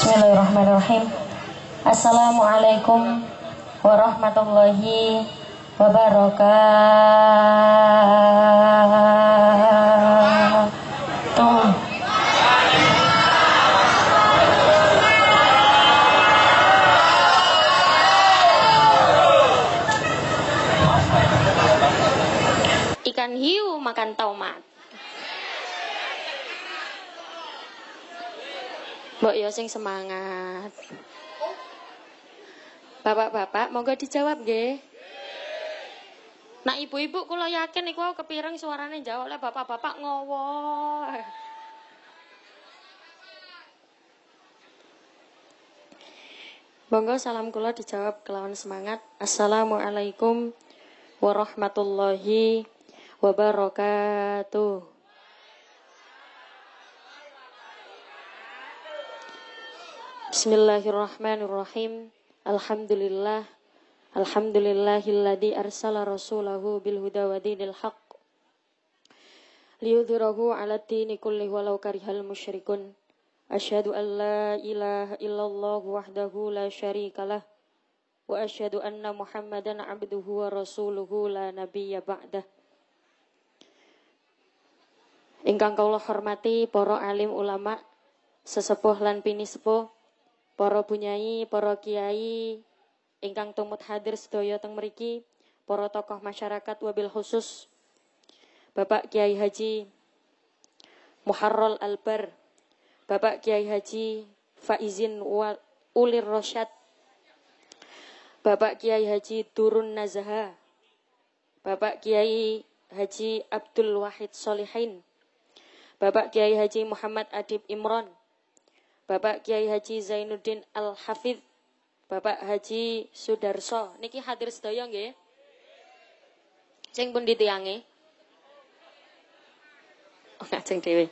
Bismillahirrahmanirrahim. Assalamualaikum warahmatullahi wabarakatuh. Ikan hiu makan tomat. Mbok yo sing semangat. Bapak-bapak, monggo dijawab nggih. Nah ibu-ibu kula yakin iku kepireng suarane jawab lah bapak-bapak ngowo. Monggo salam kula dijawab kelawan semangat. Assalamualaikum warahmatullahi wabarakatuh. Bismillahirrahmanirrahim. Alhamdulillah. Alhamdulillahilladzi arsala rasulahu bil huda wa dinil haqq. Liyudhirahu 'ala dini kulli walau karihal musyrikun. Asyhadu an la ilaha illallah wahdahu la syarikalah. Wa asyhadu anna Muhammadan 'abduhu wa rasuluhu la nabiyya ba'dah. Ingkang kula hormati para alim ulama, sesepuh lan pini sepuh, para bunyai, para kiai, ingkang tumut hadir sedaya teng mriki, para tokoh masyarakat wabil khusus Bapak Kiai Haji Muharral Albar, Bapak Kiai Haji Faizin Ulir Rosyad, Bapak Kiai Haji Turun Nazaha, Bapak Kiai Haji Abdul Wahid Solihin, Bapak Kiai Haji Muhammad Adib Imron, Bapak Kiai Haji Zainuddin Al Hafidh, Bapak Haji Sudarso, niki hadir sedaya nggih. Sing pun ditiange. Oh, ngajeng dhewe.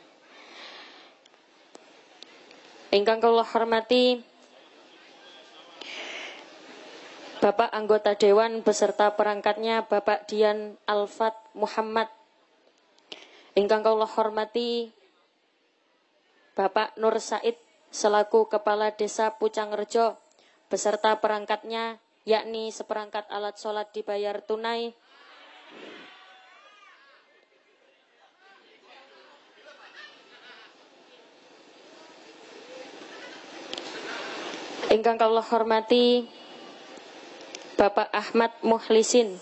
Ingkang kula hormati Bapak anggota dewan beserta perangkatnya Bapak Dian Alfat Muhammad. Ingkang kula hormati Bapak Nur Said selaku Kepala Desa Pucangrejo beserta perangkatnya yakni seperangkat alat sholat dibayar tunai Ingkang kula hormati Bapak Ahmad Muhlisin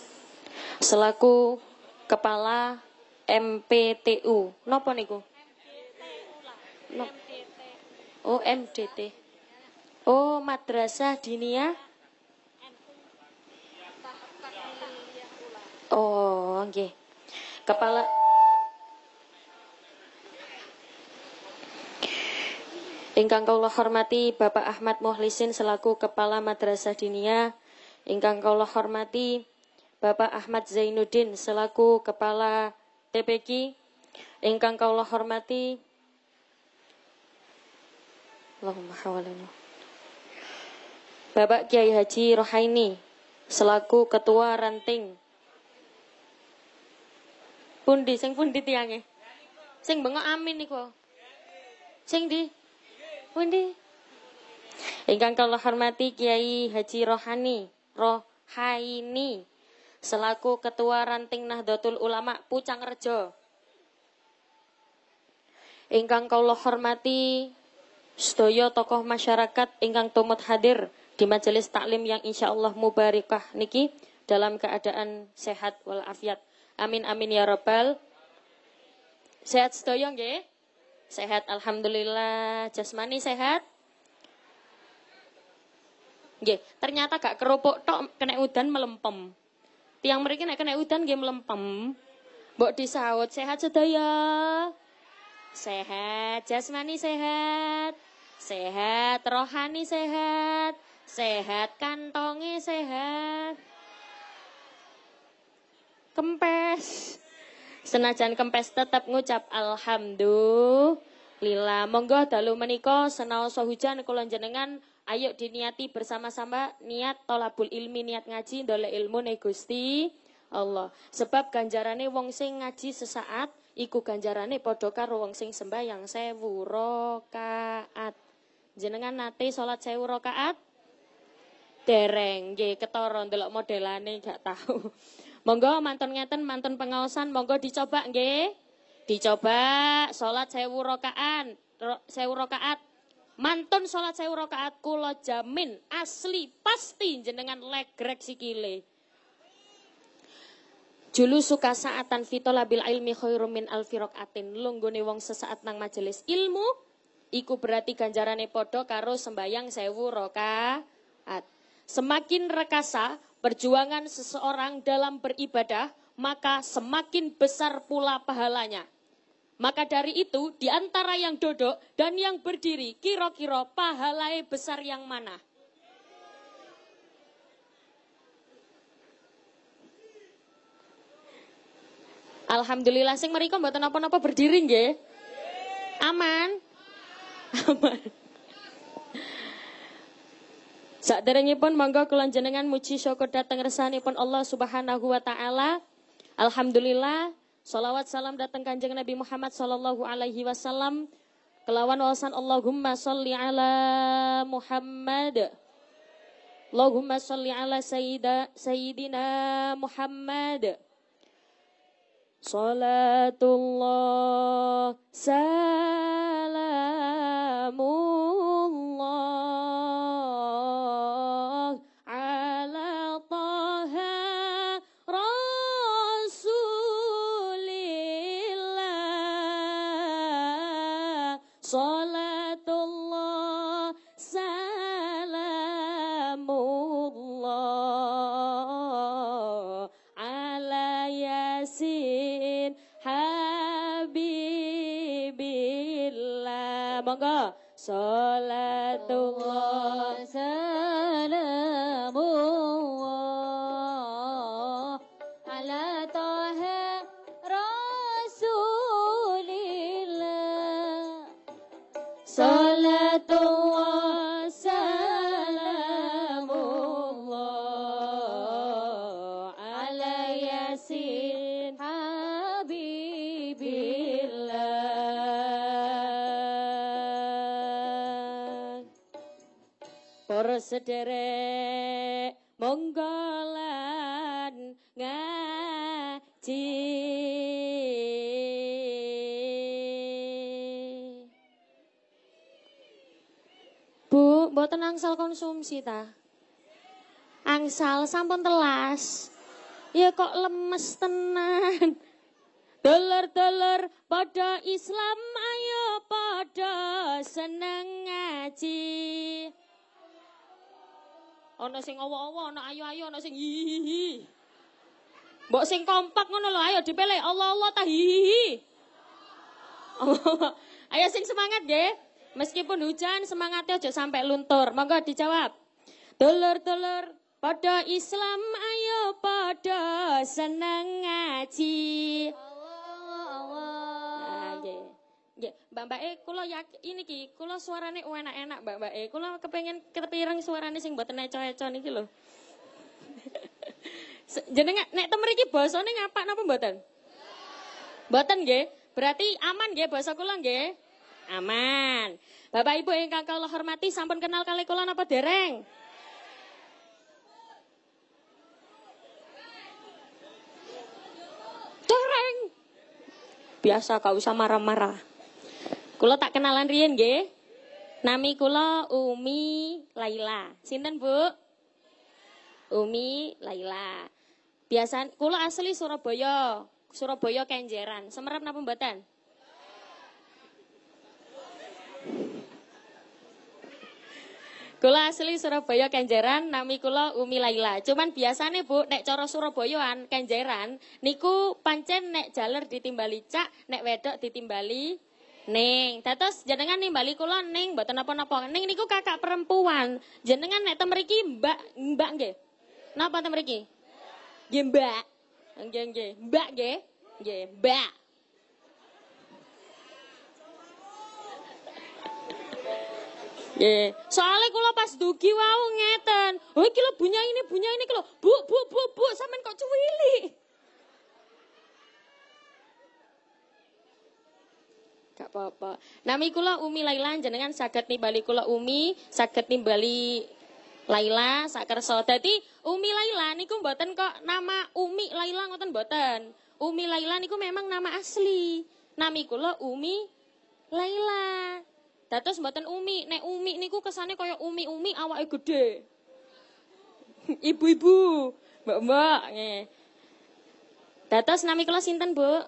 selaku Kepala MPTU. Napa niku? Nop. Oh, MDT. Oh, Madrasah Diniyah. Oh, nggih. Kepala Ingkang kula hormati Bapak Ahmad Muhlisin selaku Kepala Madrasah Diniyah. Ingkang kula hormati Bapak Ahmad Zainuddin selaku Kepala TPQ. Ingkang kula hormati Allahumma hawalana. Bapak Kiai Haji Rohaini selaku Ketua Ranting. Pundi sing pundi tiange? Sing bengok amin niku. Sing di Pundi? Ingkang kula hormati Kiai Haji Rohani, Rohaini selaku Ketua Ranting Nahdlatul Ulama Pucangrejo. Ingkang kula hormati sedaya tokoh masyarakat ingkang tumut hadir di majelis taklim yang insya Allah mubarakah niki dalam keadaan sehat walafiat. Amin amin ya rabbal. Sehat sedaya nggih? Sehat alhamdulillah. Jasmani sehat? Nggih, ternyata gak kerupuk tok kena udan melempem. Tiang mereka nek kena udan nggih melempem. Mbok disaut sehat sedaya. Sehat, jasmani sehat. Sehat, rohani sehat. Sehat, kantongi sehat. Kempes. Senajan kempes tetap ngucap alhamdulillah. Monggo dalu menika senaosa hujan kula jenengan ayo diniati bersama-sama niat tolabul ilmi niat ngaji ndolek ilmu ne Gusti Allah. Sebab ganjarane wong sing ngaji sesaat iku ganjarane padha karo wong sing sembahyang sewu rakaat. Jenengan nate salat sewu rakaat? Dereng, nggih ketara ndelok modelane gak tahu. Monggo mantun ngeten mantun pengaosan monggo dicoba nggih. Dicoba salat sewu rakaat, sewu rakaat. Mantun salat sewu rakaat kula jamin asli pasti jenengan legrek sikile. Julu suka saatan fitola bil ilmi khairum min alfi rokaatin. Lunggone wong sesaat nang majelis ilmu. Iku berarti ganjarane podo karo sembayang sewu rokaat. Semakin rekasa perjuangan seseorang dalam beribadah, maka semakin besar pula pahalanya. Maka dari itu, di antara yang duduk dan yang berdiri, kira-kira pahalai besar yang mana? Alhamdulillah sing mereka mboten napa-napa berdiri nggih. Aman. Aman. Saderengipun monggo kula jenengan muji syukur dateng resanipun Allah Subhanahu wa taala. Alhamdulillah Salawat salam datang kanjeng Nabi Muhammad sallallahu alaihi wasallam. Kelawan wawasan Allahumma salli ala Muhammad. Allahumma salli ala sayyida, sayyidina Muhammad. Salatullah salamullah sederek monggolan ngaji Bu, mboten angsal konsumsi ta? Angsal sampun telas. Ya kok lemes tenan. Doler-doler pada Islam ayo pada seneng ngaji. Ana sing awo-awo, ana ayu-ayu, ana sing hihihi. Mbok sing kompak ngono lho, ayo dipilih Allah Allah ta hihihi. ayo sing semangat nggih. Meskipun hujan semangatnya aja sampai luntur. Monggo dijawab. Dulur-dulur pada Islam ayo pada seneng ngaji. Nggih, Mbak Mbak E kula yakin ini ki, kula suarane enak-enak Mbak Mbak E. Kula kepengen ketepireng suarane sing mboten eco-eco niki lho. Jenengan nek tem mriki basane ngapak napa mboten? Mboten nggih. Berarti aman nggih basa kula nggih? Aman. Bapak Ibu ingkang kula hormati sampun kenal kali kula napa dereng? Dereng. Biasa gak usah marah-marah. Kula tak kenalan riyen nggih. Nami kula Umi Laila. Sinten, Bu? Umi Laila. Biasa kula asli Surabaya. Surabaya Kenjeran. Semerap napa mboten? Kula asli Surabaya Kenjeran, nami kula Umi Laila. Cuman biasane Bu, nek cara Surabayaan Kenjeran niku pancen nek jaler ditimbali cak, nek wedok ditimbali Ning, dados jenengan nimbali kula ning mboten napa-napa. Ning niku kakak perempuan. Jenengan nek tem mriki Mbak, Mbak nggih. Napa tem mriki? Mbak. Nggih, nggih. Mbak nggih. Nggih, Mbak. Nggih. Soalnya kula pas dugi wau ngeten. Oh iki bunya ini, bunya ini lho. Bu, bu, bu, bu, sampean kok cuwili. Gak apa-apa. Nami kula Umi Laila jenengan saged nimbali kula Umi, saged nimbali Laila sakersa. Dadi Umi Laila niku mboten kok nama Umi Laila ngoten mboten. Umi Laila niku memang nama asli. Nami kula Umi Laila. Dados mboten Umi, nek Umi niku kesane kaya Umi-umi awake gede. Ibu-ibu, mbak-mbak nggih. Dados nami kula sinten, Bu?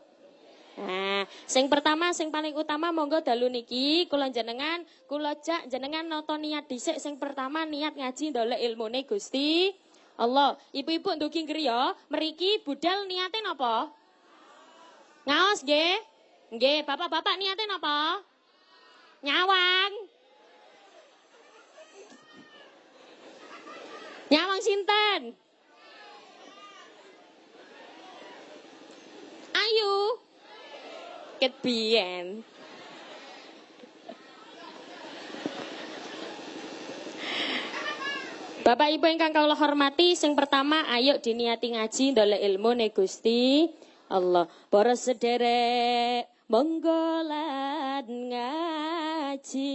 Nah, sing pertama sing paling utama monggo dalu niki kula jenengan kula jak jenengan nata niat dhisik sing pertama niat ngaji ndolek ilmune Gusti Allah. Ibu-ibu ndugi griya, mriki budal niate napa? Ngaos nggih? Nggih, bapak-bapak niate napa? Nyawang. Nyawang sinten? Ayu ket biyen. Bapak Ibu ingkang kula hormati, sing pertama ayo diniati ngaji ndolek ilmu ne Gusti Allah. Para sederek monggo ngaji.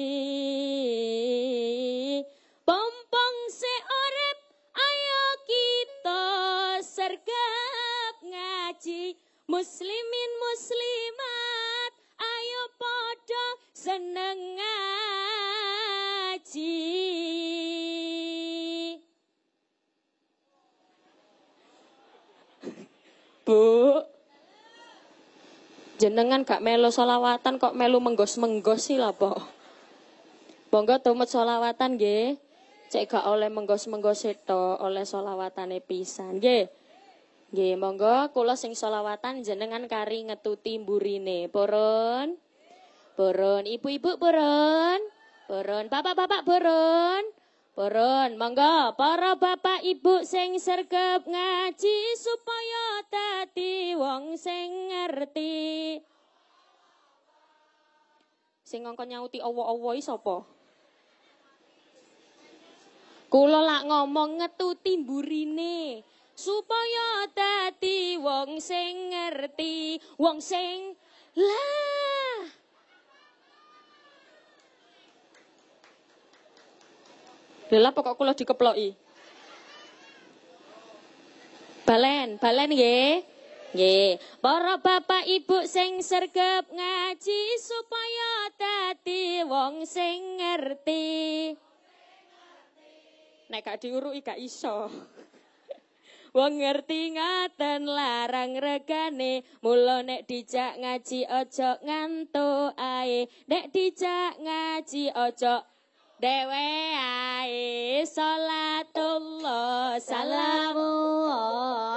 Pompong seorep ayo kita sergap ngaji. Muslimin muslimat ayo podo seneng ngaji Bu Jenengan gak melu solawatan kok melu menggos-menggos sih lah po Bonggo tumut solawatan nggih. Cek gak oleh menggos-menggos itu oleh solawatane pisan nggih. Nggih, monggo kula sing selawatan jenengan kari ngetuti mburine. Purun. Purun, ibu-ibu purun. Purun, bapak-bapak purun. Purun, monggo para bapak ibu sing sergap ngaji supaya dadi wong sing ngerti. Sing ngongkon nyauti awa-awa sapa? Kula lak ngomong ngetuti mburine supaya dadi wong sing ngerti, wong sing lah. Lha pokok kula dikeploki. Balen, balen nggih. Nggih, para bapak ibu sing sergap ngaji supaya dadi wong sing ngerti. Nek gak diuruki gak iso. Wong ngerti ngaten larang regane, mula nek dijak ngaji ojo ngantuk ae, nek dijak ngaji ojo dewe ae. Salatullah salamu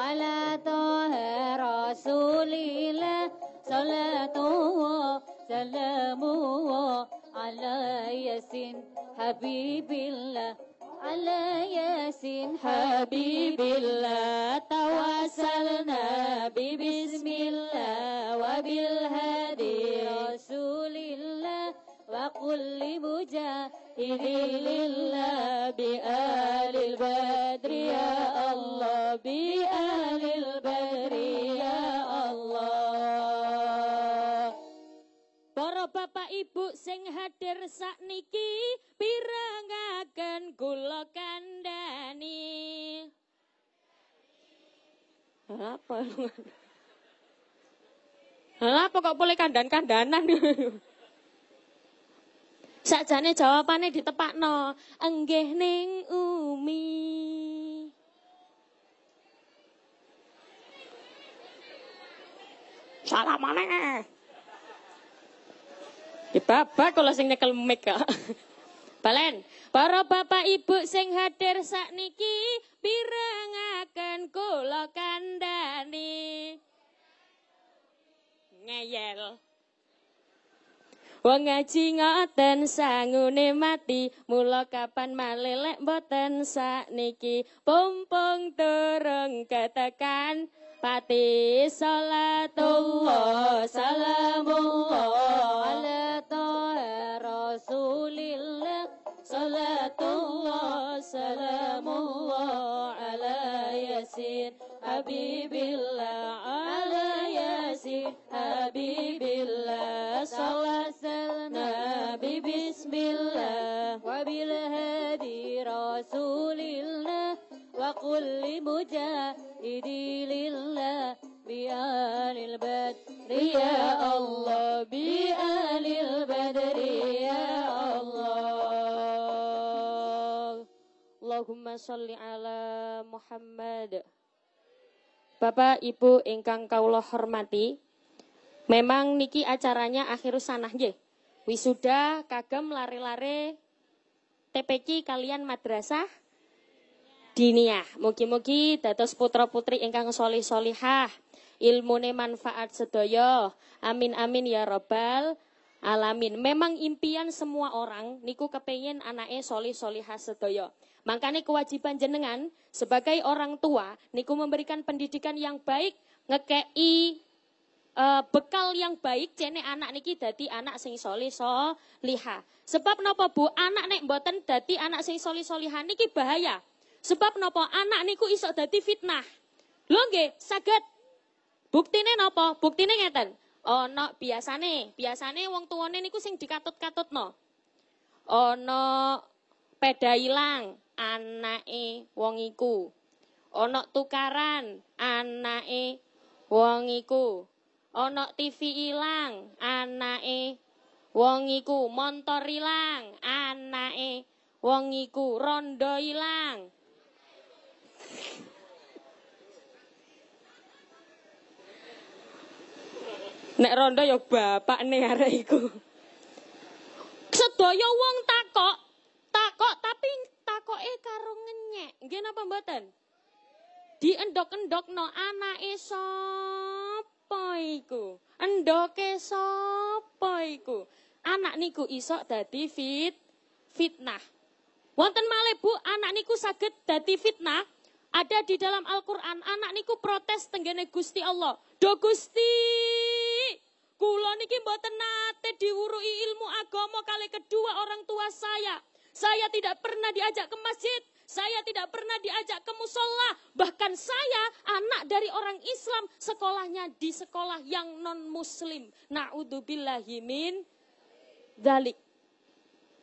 ala tohe rasulillah, salatullah salamu ala yasin habibillah. على ياسين حبيب الله توسلنا ببسم الله وبالهدي رسول الله وكل مجاهد لله بآل البدر يا الله بآل bapak ibu sing hadir sakniki pirengaken kula kandhani. Apa? Apa kok boleh kandan-kandanan? Sakjane jawabane ditepakno, enggih ning umi. Salah mana? Ya bapak kalau sing nyekel mic. Balen, para bapak ibu sing hadir sakniki pirengaken kula kandhani. Ngeyel. Wong ngaji ngoten sangune mati, mula kapan malelek mboten sakniki, pompong turung ketekan Pati salatullah salamullah ala toha rasulillah Salatullah salamullah ala yasin Habibillah ala yasin Habibillah Salat nabi bismillah Wabil hadi rasul. وقل لمجاهدي لله بآل البدر يا الله بآل البدر يا الله اللهم صل على محمد Bapak Ibu ingkang kawula hormati, memang niki acaranya akhir sanah nggih. Wisuda kagem lare-lare TPK kalian madrasah diniyah. Mugi-mugi dados putra-putri ingkang solih solihah, ilmune manfaat sedaya. Amin amin ya robbal alamin. Memang impian semua orang niku kepengen anake solih solihah sedaya. Makanya kewajiban jenengan sebagai orang tua niku memberikan pendidikan yang baik, ngekei uh, bekal yang baik cene anak niki dadi anak sing soli so liha. Sebab nopo Bu? Anak nek mboten dadi anak sing soli soliha niki bahaya. Sebab nopo anak niku iso dadi fitnah. Lho nggih, saged. Buktine nopo? Buktine ngeten. Ono biasane, biasane wong tuane niku sing dikatut-katutno. Ono peda ilang, anake wong iku. Ana tukaran anake wong iku. Ana TV ilang anake wong iku. Montor ilang anake wong iku. Rondo ilang. Nek rondo ya bapakne arek iku. Sedaya wong takok, takok tapi takoke karo ngenyek. Nggih napa mboten? Diendok-endokno anake sapa iku? Endoke sapa iku? Anak niku iso dadi fit fitnah. Wonten malih Bu, anak niku saged dadi fitnah. Ada di dalam Al-Qur'an, anak niku protes tenggene Gusti Allah. Do Gusti, kula niki mboten nate diwurui ilmu agama kali kedua orang tua saya. Saya tidak pernah diajak ke masjid. Saya tidak pernah diajak ke musola. Bahkan saya anak dari orang Islam sekolahnya di sekolah yang non muslim. Na'udzubillahi min dalik.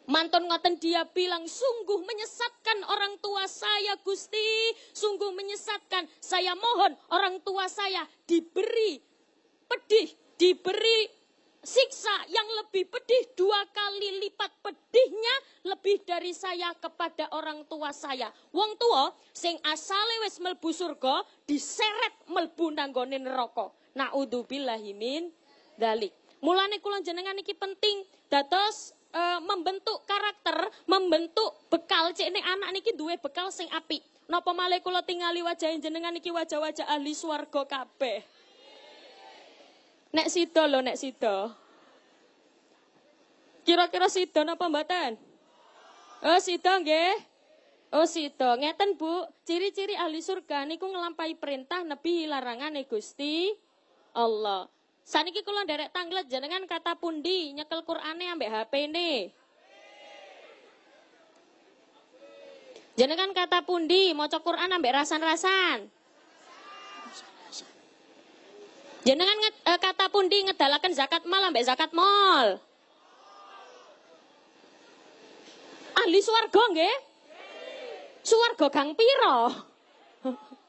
Manton ngoten dia bilang sungguh menyesatkan orang tua saya Gusti, sungguh menyesatkan. Saya mohon orang tua saya diberi pedih, diberi siksa yang lebih pedih dua kali lipat pedihnya lebih dari saya kepada orang tua saya. Wong tua sing asale wis melbu surga diseret melbu nanggone neraka. Naudzubillahi min dalik. Mulane kula jenengan iki penting dados e, membentuk karakter, membentuk bekal cek anak niki duwe bekal sing apik. Napa malih kula tingali wajah jenengan iki wajah-wajah ahli swarga kabeh. Nek sida lho, nek sida. Kira-kira sida napa mboten? Oh, sida nggih. Oh, sida. Ngeten, Bu. Ciri-ciri ahli surga niku ngelampahi perintah nebi larangane Gusti Allah. Saniki kula nderek tanglet jenengan kata pundi nyekel Qur'ane ambek HP-ne. Jenengan kata pundi maca Qur'an ambek rasan-rasan. Jenengan uh, kata pundi ngedalaken zakat mal ambek zakat mal. Ahli swarga nggih? Swarga gang piro?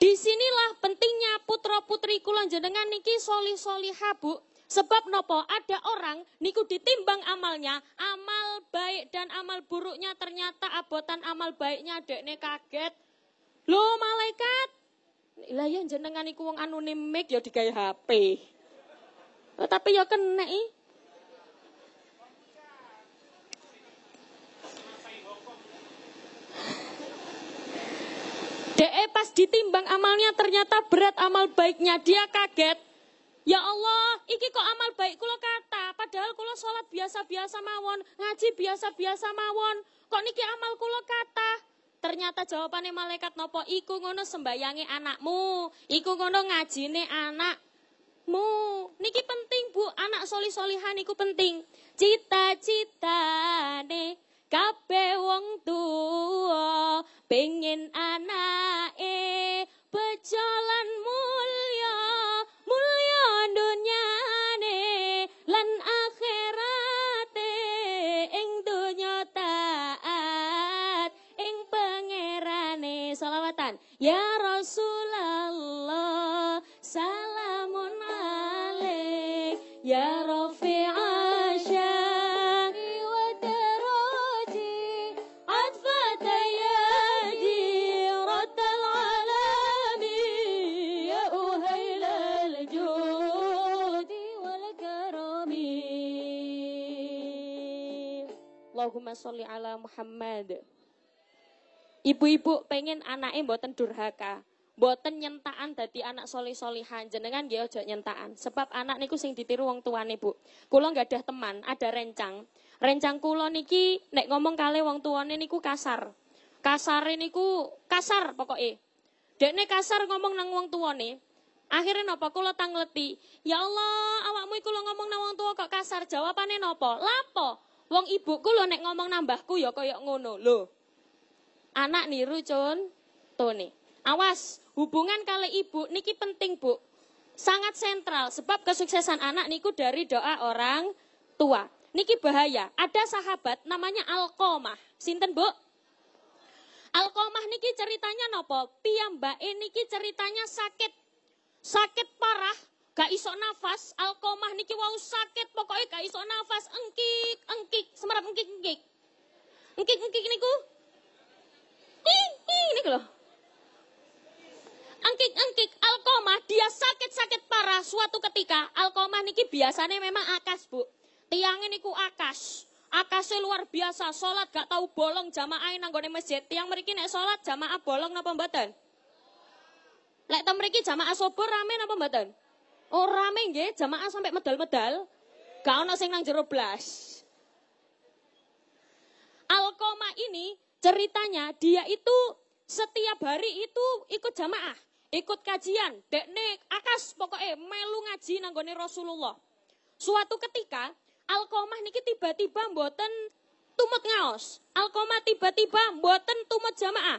Di sinilah pentingnya putra-putri kula jenengan niki soli soliha Bu. Sebab nopo ada orang niku ditimbang amalnya, amal baik dan amal buruknya ternyata abotan amal baiknya dekne kaget. Loh malaikat, lah ya jenengan iku wong anonim ya digawe HP. Oh, tapi ya kena DE pas ditimbang amalnya ternyata berat amal baiknya dia kaget. Ya Allah, iki kok amal baik kula kata, padahal kula sholat biasa-biasa mawon, ngaji biasa-biasa mawon. Kok niki amal kula kata? Ternyata jawabannya malaikat nopo iku ngono sembayangi anakmu, iku ngono ngajine anakmu. Niki penting Bu, anak soli-solihan iku penting. Cita-cita nih kabeh wong tua pengen anake bejalan sholli ala Muhammad. Ibu-ibu pengen anaknya mboten durhaka. Mboten nyentaan dadi anak solih-solihan. Jenengan nggih aja nyentaan. Sebab anak niku sing ditiru wong tuane, Bu. Kula nggak ada teman, ada rencang. Rencang kula niki nek ngomong kali wong tuane niku kasar. Kasare niku kasar pokoknya. Dekne kasar ngomong nang wong tuane. Akhirnya nopo kula tangleti. Ya Allah, awakmu iku ngomong nang wong tua kok kasar. Jawabane nopo? Lapo? Wong ibuku lo nek ngomong nambahku ya kaya ngono. Lho, anak niru Tony. Awas, hubungan kali ibu niki penting, Bu. Sangat sentral sebab kesuksesan anak niku dari doa orang tua. Niki bahaya. Ada sahabat namanya Alkomah. Sinten, Bu? Alkomah niki ceritanya nopo? Piyambake niki ceritanya sakit. Sakit parah, gak iso nafas. Alkomah niki wau sakit, pokoknya gak iso nafas. Engkik, engkik, semerap engkik, engkik. Engkik, engkik niku. Ini loh. Angkik-angkik alkoma dia sakit-sakit parah. Suatu ketika alkoma niki biasanya memang akas bu. Tiang ini ku akas. Akasnya luar biasa. Sholat gak tahu bolong jamaah nanggone masjid. Tiang mereka nek sholat jamaah bolong napa mboten? Lek tem mriki jamaah sobor rame napa mboten oh rame nggih jamaah sampai medal-medal gak ono sing nang jero blas Alkoma ini ceritanya dia itu setiap hari itu ikut jamaah, ikut kajian, dekne akas pokoknya melu ngaji nanggone Rasulullah. Suatu ketika Alkomah niki tiba-tiba mboten tumut ngaos. Alkomah tiba-tiba mboten tumut jamaah.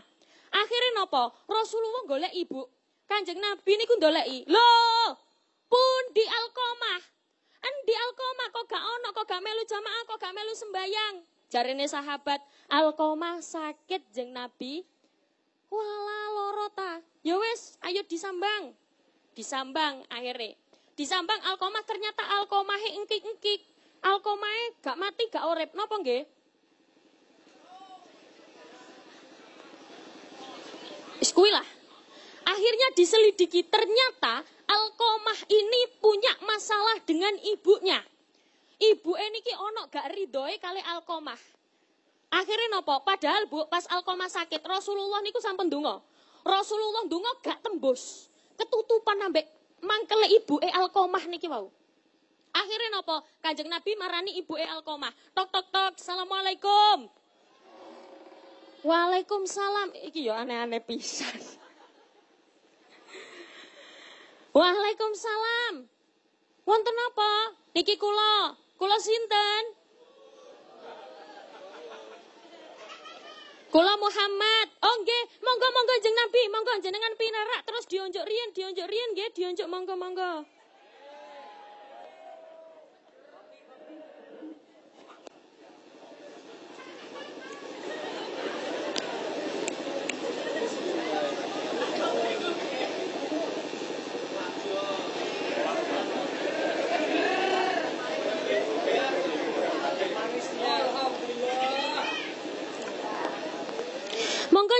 Akhirnya nopo? Rasulullah golek ibu. Kanjeng Nabi niku ndoleki. Loh, pun di Alkomah. En di Alkomah kok gak ono, kok gak melu jamaah, kok gak melu sembayang. Jarene sahabat, Alkomah sakit jeng Nabi. Wala lorota. Ya wis, ayo disambang. Disambang akhirnya. Disambang Alkomah ternyata Alkomahe engkik-engkik. Alkomahe gak mati gak urip. Napa nggih? Iskuilah. Akhirnya diselidiki ternyata Alkomah ini punya masalah dengan ibunya ibu ki ono gak ridhoe kali alkomah. Akhirnya nopo? Padahal bu pas alkomah sakit Rasulullah niku sampun dungo. Rasulullah dungo gak tembus. Ketutupan ambek mangkele ibu e alkomah niki wau. Akhirnya nopo? Kanjeng Nabi marani ibu e alkomah. Tok tok tok. Assalamualaikum. Waalaikumsalam. Iki yo aneh-aneh pisan. Waalaikumsalam. Wonten apa? Niki kula. Kula sinten? Kula Muhammad. Oh nggih, monggo monggo jeng Nabi, monggo jenengan pinarak terus dionjuk riyen, dionjuk riyen nggih, dionjuk monggo monggo.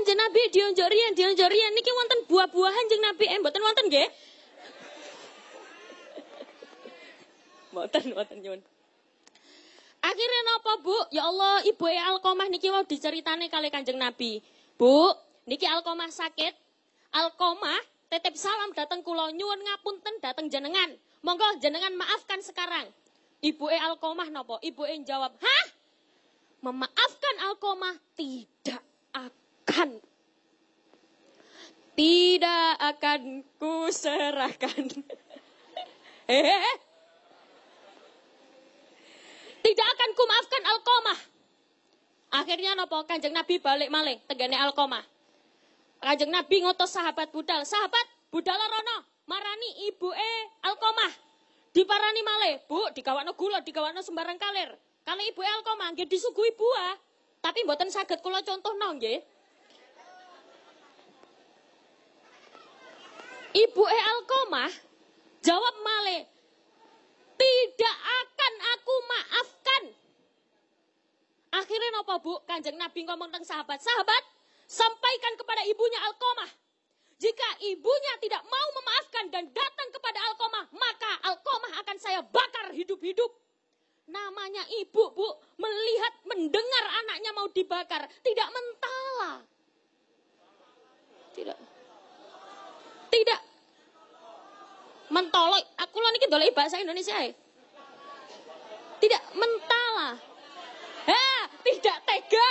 Kanjeng Nabi dionjok riyen niki wonten buah-buahan jeng Nabi eh mboten wonten nggih? Mboten mboten nyuwun. Akhirnya napa Bu? Ya Allah, Ibu e Alkomah niki mau diceritane kali Kanjeng Nabi. Bu, niki Alkomah sakit. Alkomah tetep salam datang kula nyuwun ngapunten datang jenengan. Monggo jenengan maafkan sekarang. Ibu e Alkomah napa? Ibu e jawab, "Hah? Memaafkan Alkomah? Tidak akan tidak akan kuserahkan. eh, tidak akan kumaafkan Alkomah. Akhirnya nopo kanjeng Nabi balik malih tegane Alkomah. Kanjeng Nabi ngotos sahabat budal, sahabat budal rono marani ibu e Alkomah. Diparani malih, Bu, digawakno gula, digawakno sembarang kalir. Kalau ibu Alkomah nggih disuguhi buah, tapi mboten saged kula contohno nggih. Ibu E Alkomah jawab male, tidak akan aku maafkan. Akhirnya apa bu? Kanjeng Nabi ngomong tentang sahabat. Sahabat, sampaikan kepada ibunya Alkomah. Jika ibunya tidak mau memaafkan dan datang kepada Alkomah, maka Alkomah akan saya bakar hidup-hidup. Namanya ibu, bu, melihat, mendengar anaknya mau dibakar, tidak mentala. Tidak. Tidak. Mentolok, aku lo niki dolek bahasa Indonesia ya. Tidak mentala. Ha, tidak tega.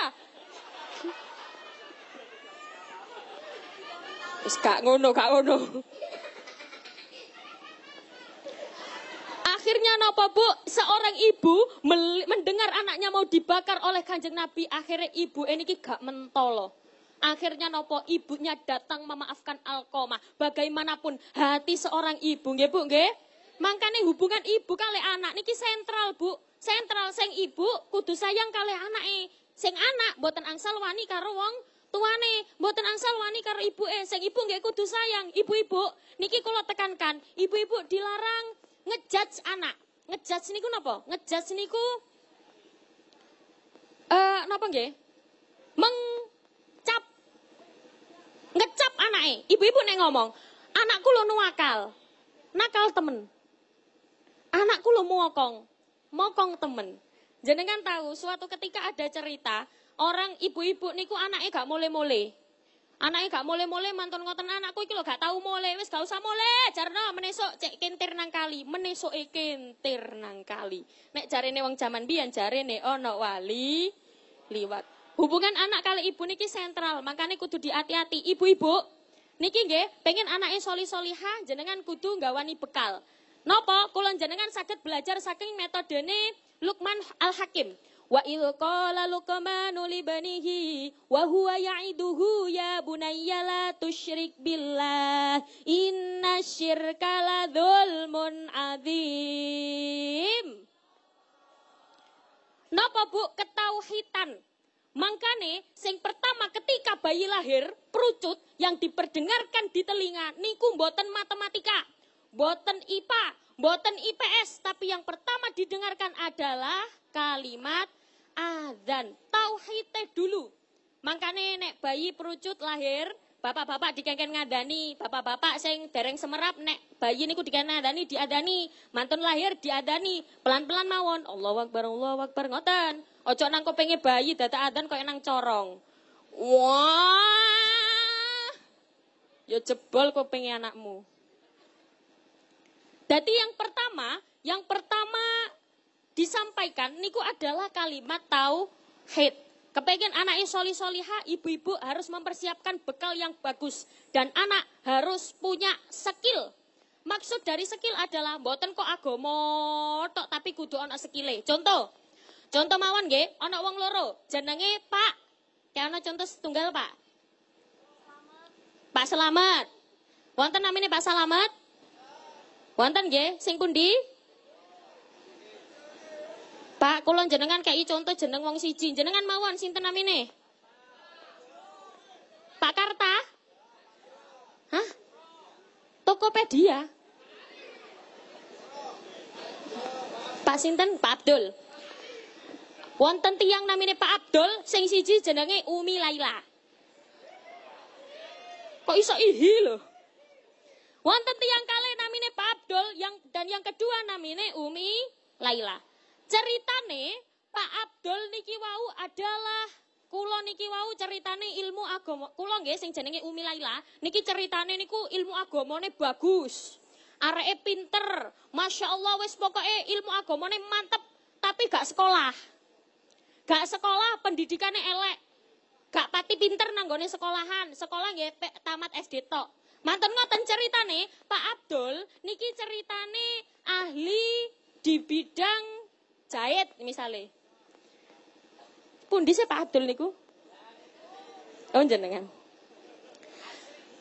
Wis gak ngono, gak ngono. Akhirnya napa bu? Seorang ibu mendengar anaknya mau dibakar oleh kanjeng Nabi. Akhirnya ibu ini gak mentolo. Akhirnya nopo ibunya datang memaafkan Alkoma. Bagaimanapun hati seorang ibu, nggih Bu, nggih. Makanya hubungan ibu kali anak niki sentral, Bu. Sentral sing ibu kudu sayang kali anake. Sing anak boten angsal wani karo wong tuane, boten angsal wani karo ibu eh. Sing ibu nggih kudu sayang. Ibu-ibu niki kalau tekankan, ibu-ibu dilarang ngejudge anak. Ngejudge niku napa? Ngejudge niku eh uh, napa nggih? Meng ngecap anaknya. Ibu-ibu nek ngomong, anakku lo nuakal. Nakal temen. Anakku lo mokong. Mokong temen. Jenengan tahu suatu ketika ada cerita orang ibu-ibu niku anaknya gak mole-mole. Anaknya gak mole-mole mantan ngoten anakku iki lo gak tahu mole wis gak usah mole jarno menesok cek kentir nang kali menesok e kentir nang kali nek jarene wong zaman biyen jarene ono wali liwat Hubungan anak kali ibu niki sentral, makanya kudu diati-ati. Ibu-ibu, niki nggih pengen anaknya soli-soliha, jenengan kudu gawani bekal. Nopo, kulon jenengan sakit belajar saking metodene Lukman Al-Hakim. Wa idh qala Luqmanu li banihi wa huwa ya'iduhu ya bunayya la tusyrik billah inna syirka la dzulmun adzim. Napa Bu ketauhidan Mangkane sing pertama ketika bayi lahir perucut yang diperdengarkan di telinga niku mboten matematika, mboten IPA, mboten IPS, tapi yang pertama didengarkan adalah kalimat azan. Tauhid dulu. Mangkane nek bayi perucut lahir Bapak-bapak dikengken ngadani, bapak-bapak sing dereng semerap nek bayi niku dikengken ngadani diadani, mantun lahir diadani, pelan-pelan mawon. Allahu Akbar, Allahu Akbar ngoten. Ojo nang pengen bayi data adan kok nang corong. Wah. Ya jebol pengen anakmu. Jadi yang pertama, yang pertama disampaikan niku adalah kalimat tauhid. Kepengen anaknya soli soliha, ibu-ibu harus mempersiapkan bekal yang bagus. Dan anak harus punya skill. Maksud dari skill adalah, mboten kok agomo tok tapi kudu anak skille. Contoh, contoh mawon nggih, anak wong loro, jenenge Pak. Kayak ana contoh setunggal, Pak. Pak Selamat. Wonten namanya Pak Selamat? Wonten nggih, sing pundi? Pak, kulon jenengan kayak contoh jeneng wong siji. Jenengan mawon sinten namine? Pak Karta? Hah? Tokopedia? Pak sinten? Pak Abdul. Wonten tiang namine Pak Abdul, sing siji jenenge Umi Laila. Kok iso ihi lho? Wonten tiang kali namine Pak Abdul yang dan yang kedua namine Umi Laila. Ceritane Pak Abdul niki wau adalah Kulo niki wau ceritane ilmu agama. Kulo nggih sing jenenge Umi Laila, niki ceritane niku ilmu agamane bagus. Areke pinter, Masya Allah wis pokoknya ilmu agamane mantep, tapi gak sekolah. Gak sekolah, pendidikannya elek. Gak pati pinter nanggone sekolahan. Sekolah nggih tamat SD tok. Manten ngoten ceritane Pak Abdul niki ceritane ahli di bidang jahit misalnya. Pundi sih Pak Abdul niku? Oh jenengan.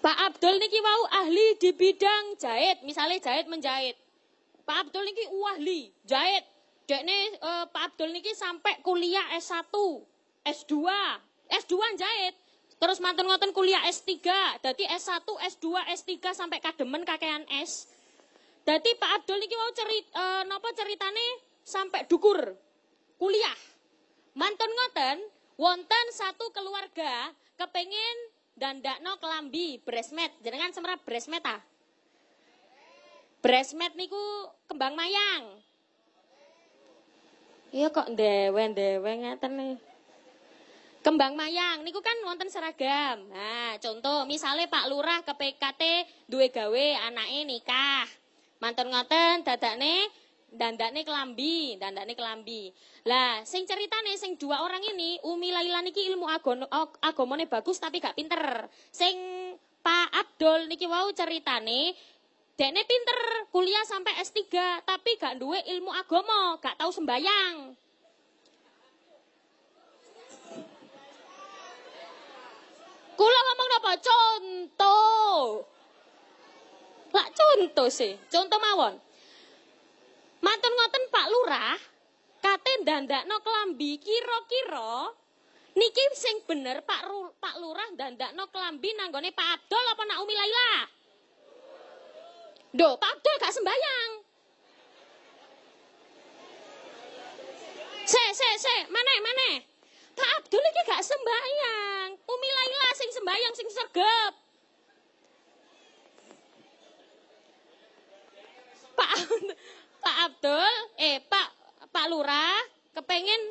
Pak Abdul niki wau ahli di bidang jahit, misalnya jahit menjahit. Pak Abdul niki ahli jahit. Dekne uh, Pak Abdul niki sampai kuliah S1, S2, S2 jahit. Terus mantan ngoten kuliah S3, dadi S1, S2, S3 sampai kademen kakean S. Dadi Pak Abdul niki mau cerit e, napa ceritane sampai dukur kuliah. Mantan ngoten wonten satu keluarga kepengen dandakno kelambi bresmet. Jenengan semerap bresmet ah? Bresmet niku kembang mayang. Iya kok dewe-dewe ngeten nih. Kembang mayang niku kan wonten seragam. Nah, contoh misalnya Pak Lurah ke PKT duwe gawe anake nikah. Mantan ngoten dadakne dandakne kelambi, dandakne kelambi. Lah, sing ceritane sing dua orang ini Umi Laila niki ilmu agono, agamane bagus tapi gak pinter. Sing Pak Abdul niki wau ceritane Dekne pinter, kuliah sampai S3, tapi gak duwe ilmu agama, gak tahu sembayang. Kula ngomong apa? Contoh. Lah contoh sih, contoh mawon. Mantan ngoten Pak Lurah, kate dandakno kelambi kira-kira niki sing bener Pak Ru, Pak Lurah dandakno kelambi nanggone Pak Abdul apa nak Umi Laila? Do, Pak Abdul gak sembayang. Se, se, se, mana, mana? Pak Abdul iki gak sembayang. Umi Laila sing sembayang sing sergap. Pak Pak Abdul, eh Pak Pak Lurah kepengen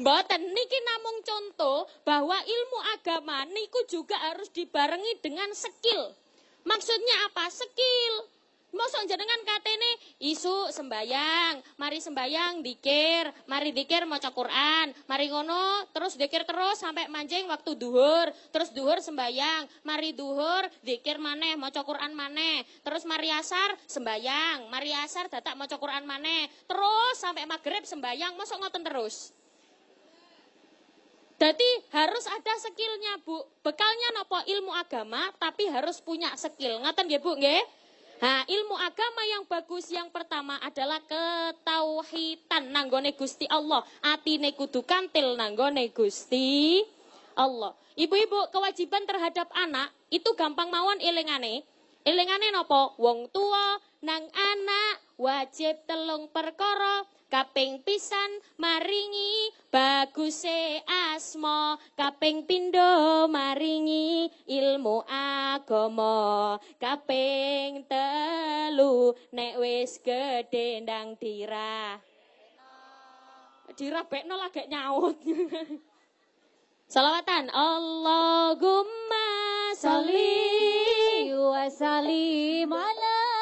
Mboten niki namung contoh bahwa ilmu agama niku juga harus dibarengi dengan skill. Maksudnya apa? Skill. Mosok jenengan katene isu sembayang, mari sembayang dikir, mari dikir maca Quran, mari ngono terus dikir terus sampai manjing waktu duhur, terus duhur sembayang, mari duhur dikir maneh maca Quran maneh, terus mari asar sembayang, mari asar dadak maca Quran maneh, terus sampai maghrib sembayang, mosok ngoten terus. Jadi harus ada skillnya bu. Bekalnya nopo ilmu agama, tapi harus punya skill. Ngaten ya bu, nggih? Nah, ilmu agama yang bagus yang pertama adalah ketauhidan nanggone Gusti Allah. Atine kudu kantil nanggone Gusti Allah. Ibu-ibu, kewajiban terhadap anak itu gampang mawon elingane. Elingane nopo? Wong tua nang anak wajib telung perkara kaping pisan maringi baguse asmo kaping pindo maringi ilmu agama. Kaping telu nek wis gedhe ndang dirah. Dirabekno lagi nyaut. Salawatan Allahumma salli wa sallim ala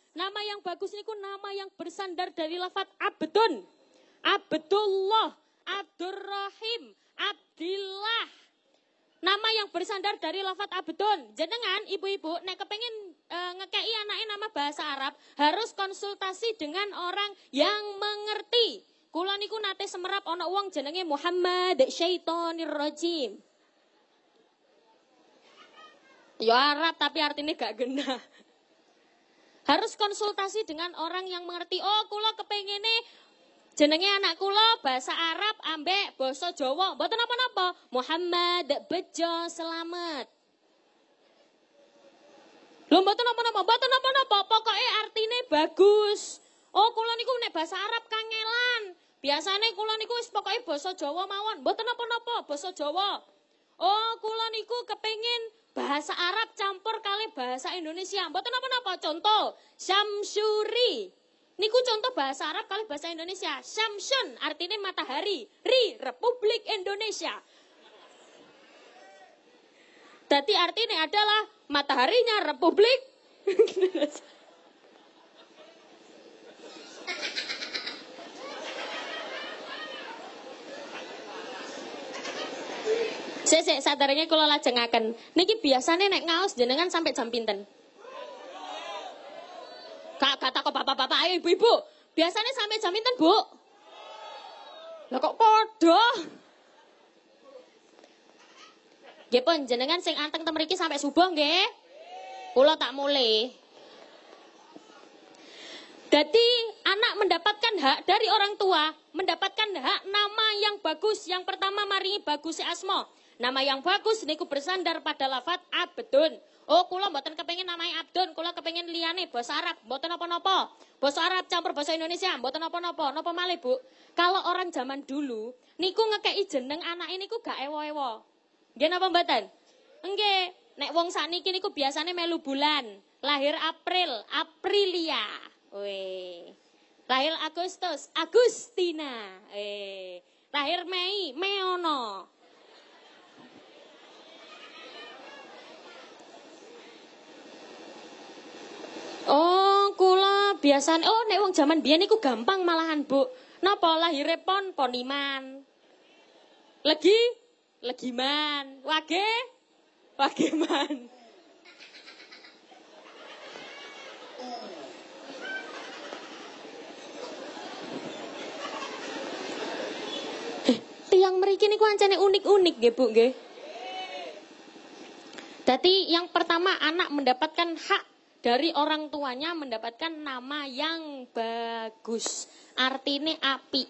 Nama yang bagus ini nama yang bersandar dari lafat abdun. Abdullah, Abdurrahim, Abdillah. Nama yang bersandar dari lafat abdun. Jenengan ibu-ibu nek kepengen e, ngekei anaknya nama bahasa Arab harus konsultasi dengan orang yang mengerti. Kula niku nate semerap ana wong jenenge Muhammad Syaitonir Rajim. Ya Arab tapi artinya gak genah. Harus konsultasi dengan orang yang mengerti. Oh, kula kepengene jenenge anak kula bahasa Arab ambek basa Jawa. Mboten napa-napa. Muhammad Bejo Selamat. Lho mboten napa-napa, mboten napa-napa. Pokoke artine bagus. Oh, kula niku nek bahasa Arab kangelan. Biasane kula niku wis pokoke basa Jawa mawon. Mboten napa-napa basa Jawa. Oh, kula niku kepengin bahasa Arab campur kali bahasa Indonesia. Mboten napa-napa. Contoh, Syamsuri. Niku contoh bahasa Arab kali bahasa Indonesia. Syamsun artinya matahari. Ri Republik Indonesia. Jadi artinya adalah mataharinya Republik Indonesia. Sik sik sadarnya kula lajengaken. Niki biasanya nek ngaos jenengan sampai jam pinten? Kak kata kok bapak-bapak ayo ibu-ibu. Biasanya sampai jam pinten, Bu? Lah kok? Nggih pun jenengan sing anteng tem mriki sampai subuh nggih. Kula tak mulai. Jadi anak mendapatkan hak dari orang tua, mendapatkan hak nama yang bagus. Yang pertama mari bagus asmo. Nama yang bagus niku bersandar pada lafat abdun. Oh, kula mboten kepengin namanya Abdun, kula kepengin liyane basa Arab, mboten apa-napa. Basa Arab campur bahasa Indonesia, mboten apa-napa. Napa malih, Bu? Kalau orang zaman dulu niku ngekeki jeneng anak ini ku gak ewo-ewo. Nggih napa mboten? Nggih, nek wong sakniki niku biasane melu bulan. Lahir April, Aprilia. Weh. Lahir Agustus, Agustina. Eh. Lahir Mei, Meono. Oh, kula biasane oh nek wong jaman biyen iku gampang malahan, Bu. Napa lahire pon poniman. Legi legiman. Wage wageman. Eh, tiang mriki niku ancane unik-unik nggih, Bu, nggih. Jadi yang pertama anak mendapatkan hak dari orang tuanya mendapatkan nama yang bagus. Artinya api.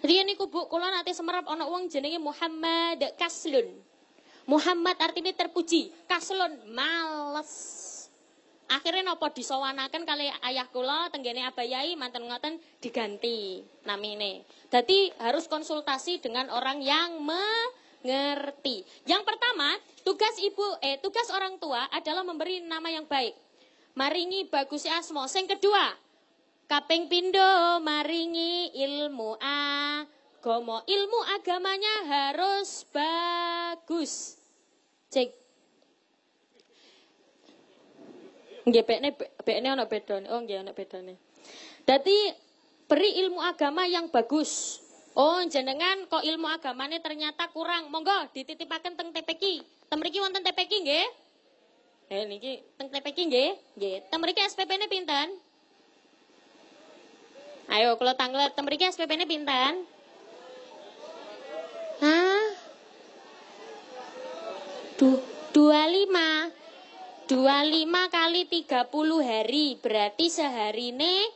Riyen niku Bu, kula nanti semerap ana wong jenenge Muhammad Kaslun. Muhammad artinya terpuji, Kaslun males. Akhirnya nopo disowanaken kali ayah kula tenggene abayai mantan ngoten diganti namine. Jadi harus konsultasi dengan orang yang mengerti. Yang pertama, tugas ibu eh tugas orang tua adalah memberi nama yang baik maringi bagus asmo. Sing kedua, kaping pindo maringi ilmu agama. Ilmu agamanya harus bagus. Cek. Nggih bekne bekne ana bedane. Oh nggih ana bedane. Dadi beri ilmu agama yang bagus. Oh, jenengan kok ilmu agamanya ternyata kurang. Monggo dititipaken teng TPK. Temriki wonten TPK nggih? Eh niki teng TPK nggih? Nggih. Teng mriki SPP-ne pinten? Ayo kalau tanglet teng mriki SPP-ne pinten? Hah? Du 25 25 kali 30 hari berarti sehari ini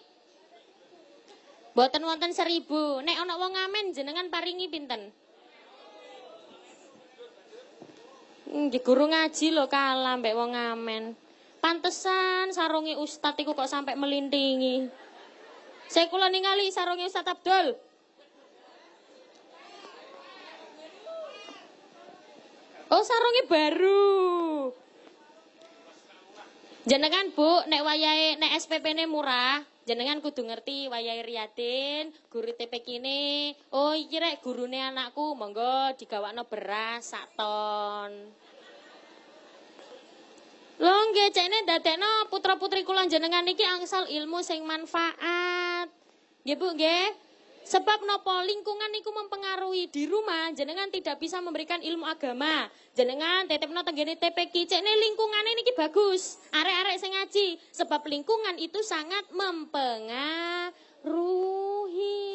Boten wonten seribu. Nek ana wong ngamen jenengan paringi pinten? Nggih guru ngaji lho kalah mbek wong ngamen. Pantesan sarungi ustad iku kok sampai melindingi. Saya kula ningali sarungi Ustaz Abdul. Oh sarungi baru. Jenengan Bu, nek wayahe nek SPP-ne murah, jenengan kudu ngerti wayahe Riyadin, guru TPK ini. Oh iki rek gurune anakku, monggo digawakno beras sak ton. Lho nggih cekne dadekno putra-putri kula jenengan iki angsal ilmu sing manfaat. Nggih Bu nggih. Sebab nopo lingkungan niku mempengaruhi di rumah jenengan tidak bisa memberikan ilmu agama. Jenengan tetepno tenggene TPK cekne lingkungan ini bagus. Arek-arek sing ngaji sebab lingkungan itu sangat mempengaruhi.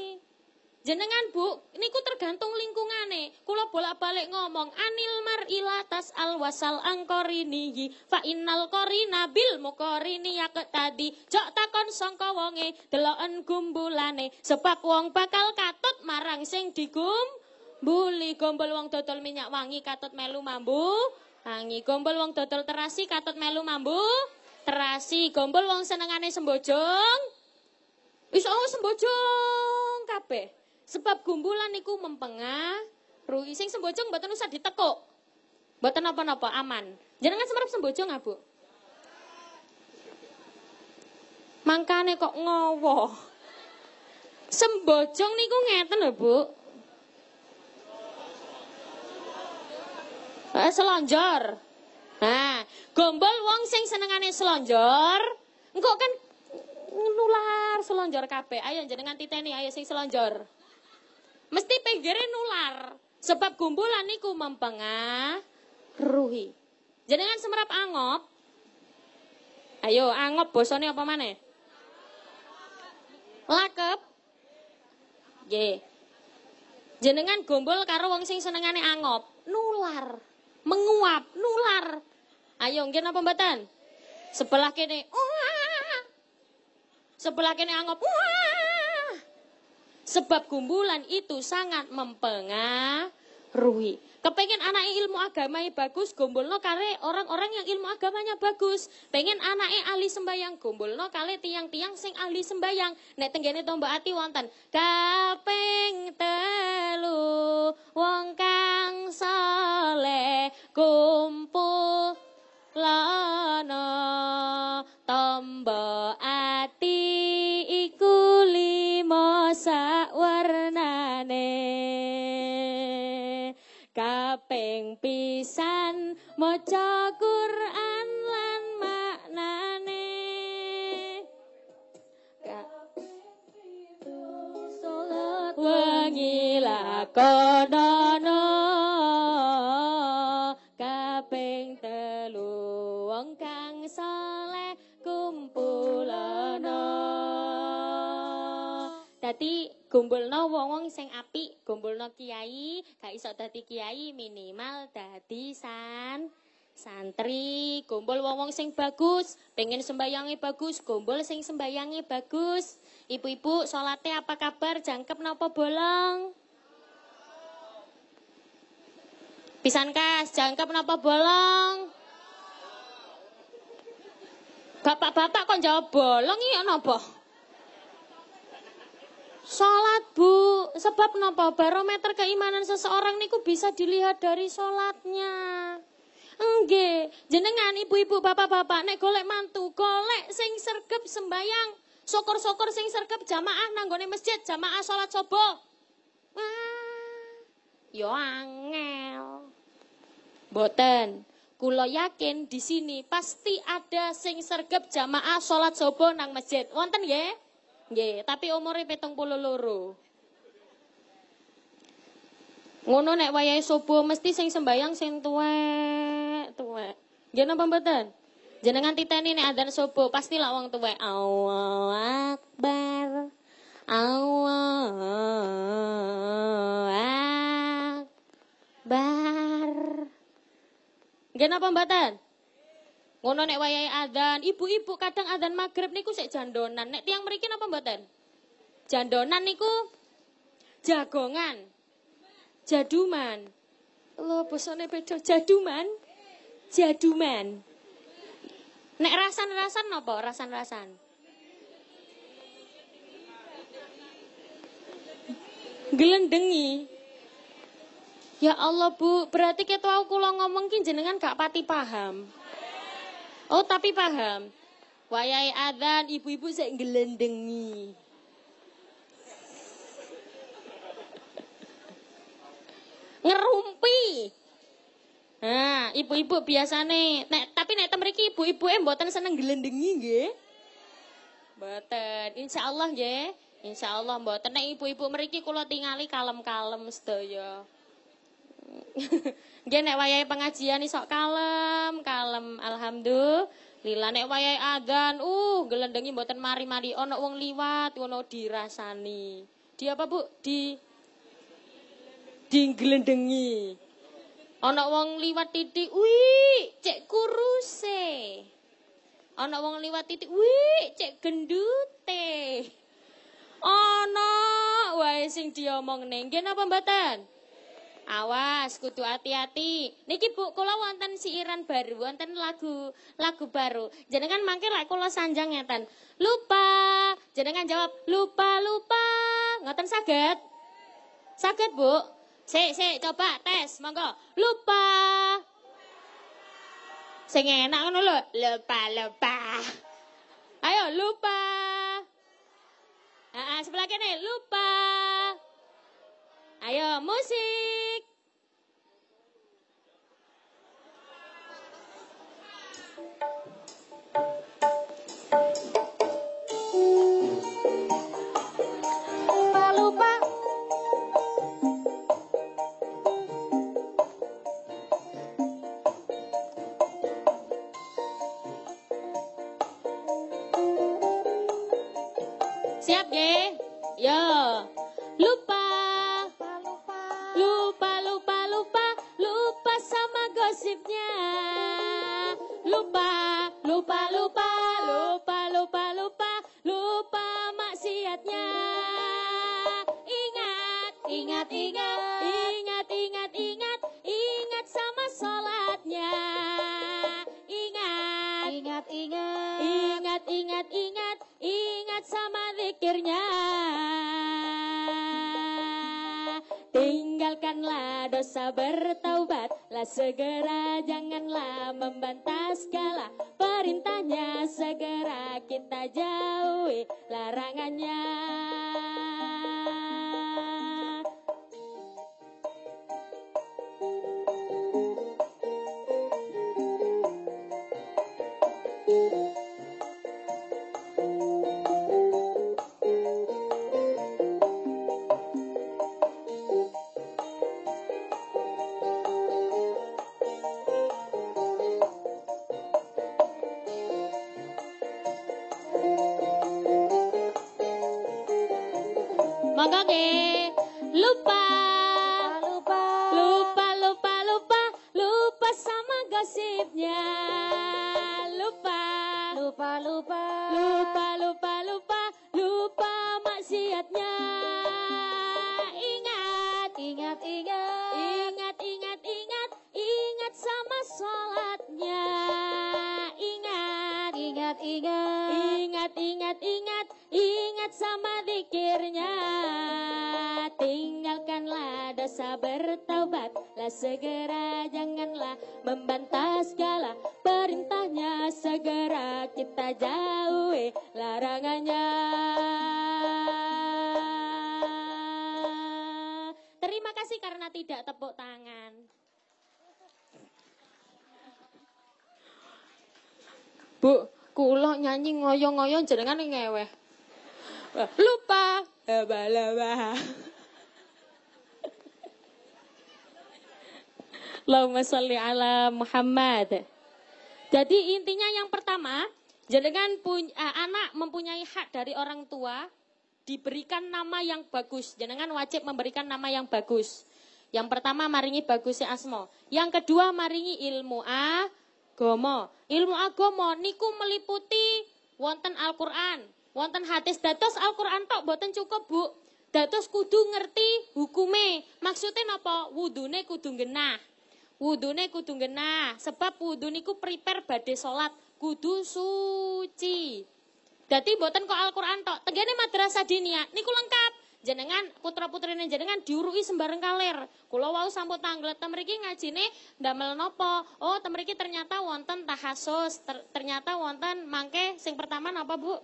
Jenengan Bu, niku tergantung lingkungane. Kula bolak-balik ngomong anil mar ilatas al wasal angkorini fa innal korina bil mukorini ya tadi. Jok takon sangka wonge deloken gumbulane. Sebab wong bakal katut marang sing digum buli gombol wong dodol minyak wangi katut melu mambu wangi. Gombol wong dodol terasi katut melu mambu terasi. Gombol wong senengane sembojong. Iso sembojong kabeh Sebab gumbulan niku mempengaruhi sing sembojong mboten usah ditekuk. Mboten napa-napa aman. Jenengan semerap sembojong nggak Bu? Mangkane kok ngowo. Sembojong niku ngeten lho, Bu. Eh, selonjor. Nah, gombol wong sing senengane selonjor, engko kan nular selonjor kabeh. Ayo jenengan titeni ayo sing selonjor. Mesti pinggirnya nular. Sebab gumbulan niku mempengaruhi. Jenengan semerap angop. Ayo angop bosone apa mana? Lakep. Nggih. Jenengan gombol karo wong sing senengane angop, nular. Menguap, nular. Ayo nggih napa mboten? Sebelah kene. Wah. Sebelah kene angop. Wah. Sebab gumbulan itu sangat mempengaruhi. Kepengen anak ilmu agamanya bagus, gombolno kare orang-orang yang ilmu agamanya bagus. Pengen anaknya ahli sembayang, gombolno kare tiang-tiang sing ahli sembayang. Nek tenggene tombak ati wonten. Kaping telu wong kang saleh kumpul lana tombo pisan. Maca Quran lan maknane. Salat wengi lakonono. Kaping telu wong kang saleh kumpulana dadi Gumpulno wong-wong sing apik, gumpulno kiai, gak iso dadi kiai minimal dadi san santri, kumpul wong-wong sing bagus, pengen sembayangi bagus, kumpul sing sembayangi bagus. Ibu-ibu salatnya apa kabar? Jangkep napa bolong? Pisan kas, jangkep napa bolong? Bapak-bapak kok jawab bolong iya napa? Sholat bu, sebab nopo barometer keimanan seseorang niku bisa dilihat dari sholatnya. Engge, jenengan ibu-ibu bapak-bapak nek golek mantu, golek sing sergep sembayang, sokor-sokor sing sergep jamaah nanggone masjid, jamaah sholat sobo. Wah, yo angel. Boten, kulo yakin di sini pasti ada sing sergep jamaah sholat sobo nang masjid. Wonten ya? Nggih, tapi umure 72. Ngono nek wayahe subuh mesti sing sembayang sing tuwek, tuwek. Nggih napa mboten? Jenengan titeni nek adzan subuh pasti lah wong tuwek. Allahu Akbar. Allahu Akbar. Nggih napa mboten? Ngono nek wayahe adzan, ibu-ibu kadang adzan maghrib niku sik jandonan. Nek tiang mriki napa mboten? Jandonan niku jagongan. Jaduman. Lho bosone beda jaduman. Jaduman. Nek rasan-rasan napa? Rasan-rasan. Gelendengi. Ya Allah Bu, berarti aku kula ngomong ki jenengan gak pati paham. Oh tapi paham. Wayai adzan ibu-ibu saya gelendengi. Ngerumpi. Nah, ibu-ibu biasa nih. Nek, tapi nek mriki ibu-ibu em mboten seneng gelendengi nggih. Mboten. Insyaallah nggih. Insyaallah mboten nek ibu-ibu mriki kula tingali kalem-kalem sedaya. Nggih nek wayahe pengajian iso kalem, kalem. Alhamdulillah nek wayahe adzan, uh gelendengi mboten mari-mari ana wong liwat ngono dirasani. Di apa, Bu? Di gelendengi. Ana wong liwat titik, wih, cek kuruse. Ana wong liwat titik, wih, cek gendute. Ana wae sing diomong nggih napa mboten? Awas, kudu hati-hati. Niki Bu, kula wonten siiran baru, wonten lagu lagu baru. Jenengan mangke lek kula sanjang ngeten. Lupa. Jenengan jawab, lupa, lupa. Ngoten saged? Saged, Bu? Sik, sik, coba tes, monggo. Lupa. Sing enak ngono lho, lupa, lupa. Ayo, lupa. Ah, sebelah kene, lupa. Ayo, musik. Lupa, lupa. Lupa lupa lupa lupa lupa maksiatnya Ingat ingat ingat ingat ingat ingat ingat sama sholatnya Ingat Ingat, ingat. Ingat, ingat, ingat, ingat sama zikirnya. Dosa bertaubatlah segera janganlah membantah segala perintahnya segera kita jauhi larangannya. Tinggalkanlah dosa bertaubatlah segera janganlah membantah segala perintahnya segera kita jauhi larangannya. Terima kasih karena tidak tepuk tangan. Bu, kula nyanyi ngoyo-ngoyo jenengan ngeweh. Lupa. Laba-laba. Allahumma sholli ala Muhammad. Jadi intinya yang pertama, jenengan punya anak mempunyai hak dari orang tua diberikan nama yang bagus. Jenengan wajib memberikan nama yang bagus. Yang pertama maringi bagusnya asmo. Yang kedua maringi ilmu agama. Ilmu agama niku meliputi wonten Al-Qur'an, wonten hadis dados Al-Qur'an tok boten cukup, Bu. Dados kudu ngerti hukume. Maksudnya napa? Wudune kudu genah. Wudune kudu genah, sebab wudu niku prepare badhe salat, kudu suci. Dadi boten kok Al-Qur'an tok, tenggene madrasah diniyah niku lengkap. Jenengan putra-putrine jenengan diurui sembarang kaler. Kula wau sampun tanglet tem mriki ngajine ndamel napa? Oh, tem mriki ternyata wonten tahasus, ter- ternyata wonten mangke sing pertama napa, Bu?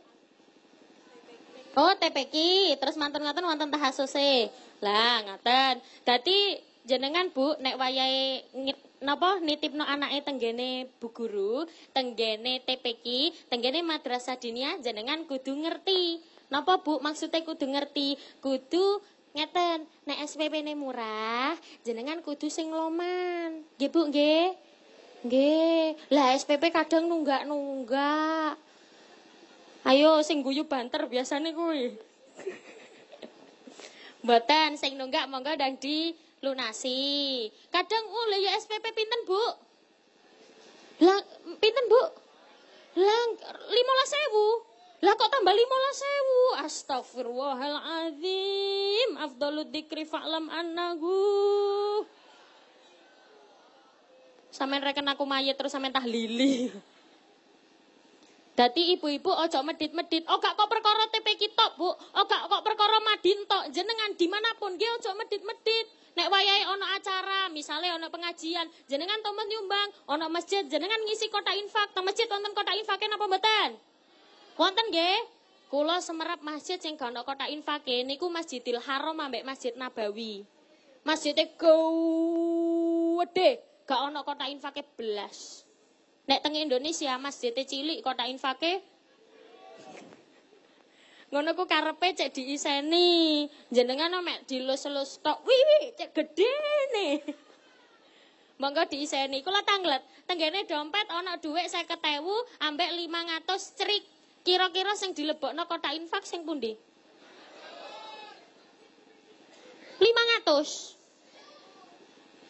Oh, TPQ, terus mantun-mantun wonten tahasuse. Lah, ngaten. Dadi jenengan Bu nek wayahe ngit- napa nitipno anake tenggene Bu Guru, tenggene TPQ, tenggene madrasah diniyah jenengan kudu ngerti. Napa Bu maksudnya kudu ngerti? Kudu ngeten, nek SPP-ne murah, jenengan kudu sing loman. Nggih Bu, nggih. Nggih. Lah SPP kadang nunggak-nunggak. Ayo sing guyu banter biasane kuwi. Mboten sing nunggak monggo ndang dilunasi. Kadang lha ya SPP pinten, Bu? Lah pinten, Bu? Lah 15.000. Lah kok tambah 15.000? Astagfirullahalazim. Afdalud dzikri fa'lam annahu. Sampeyan reken aku mayit terus sampeyan tahlili. Dadi ibu-ibu ojo medit-medit. Oh gak kok perkara TP kita, Bu. Oh gak kok perkara Madin tok. Jenengan di mana pun nggih ojo medit-medit. Nek wayahe ono acara, misalnya ono pengajian, jenengan tombol nyumbang, ono masjid, jenengan ngisi kota infak, teng masjid wonten kota infake napa mboten? Wonten nggih? Kula semerap masjid sing gak ono kota infake niku Masjidil Haram ambek Masjid Nabawi. Masjidnya gede, gak ono kota infake belas. Nek teng Indonesia masjidnya cilik kota infake ngono ku karepe cek diiseni. Jenengan mek dilus-lus tok. Wih, cek gede nih. Monggo diiseni. Kula tanglet, tenggene dompet ana dhuwit 50.000 ambek 500 cerik. Kira-kira sing dilebokno kota infak sing pundi?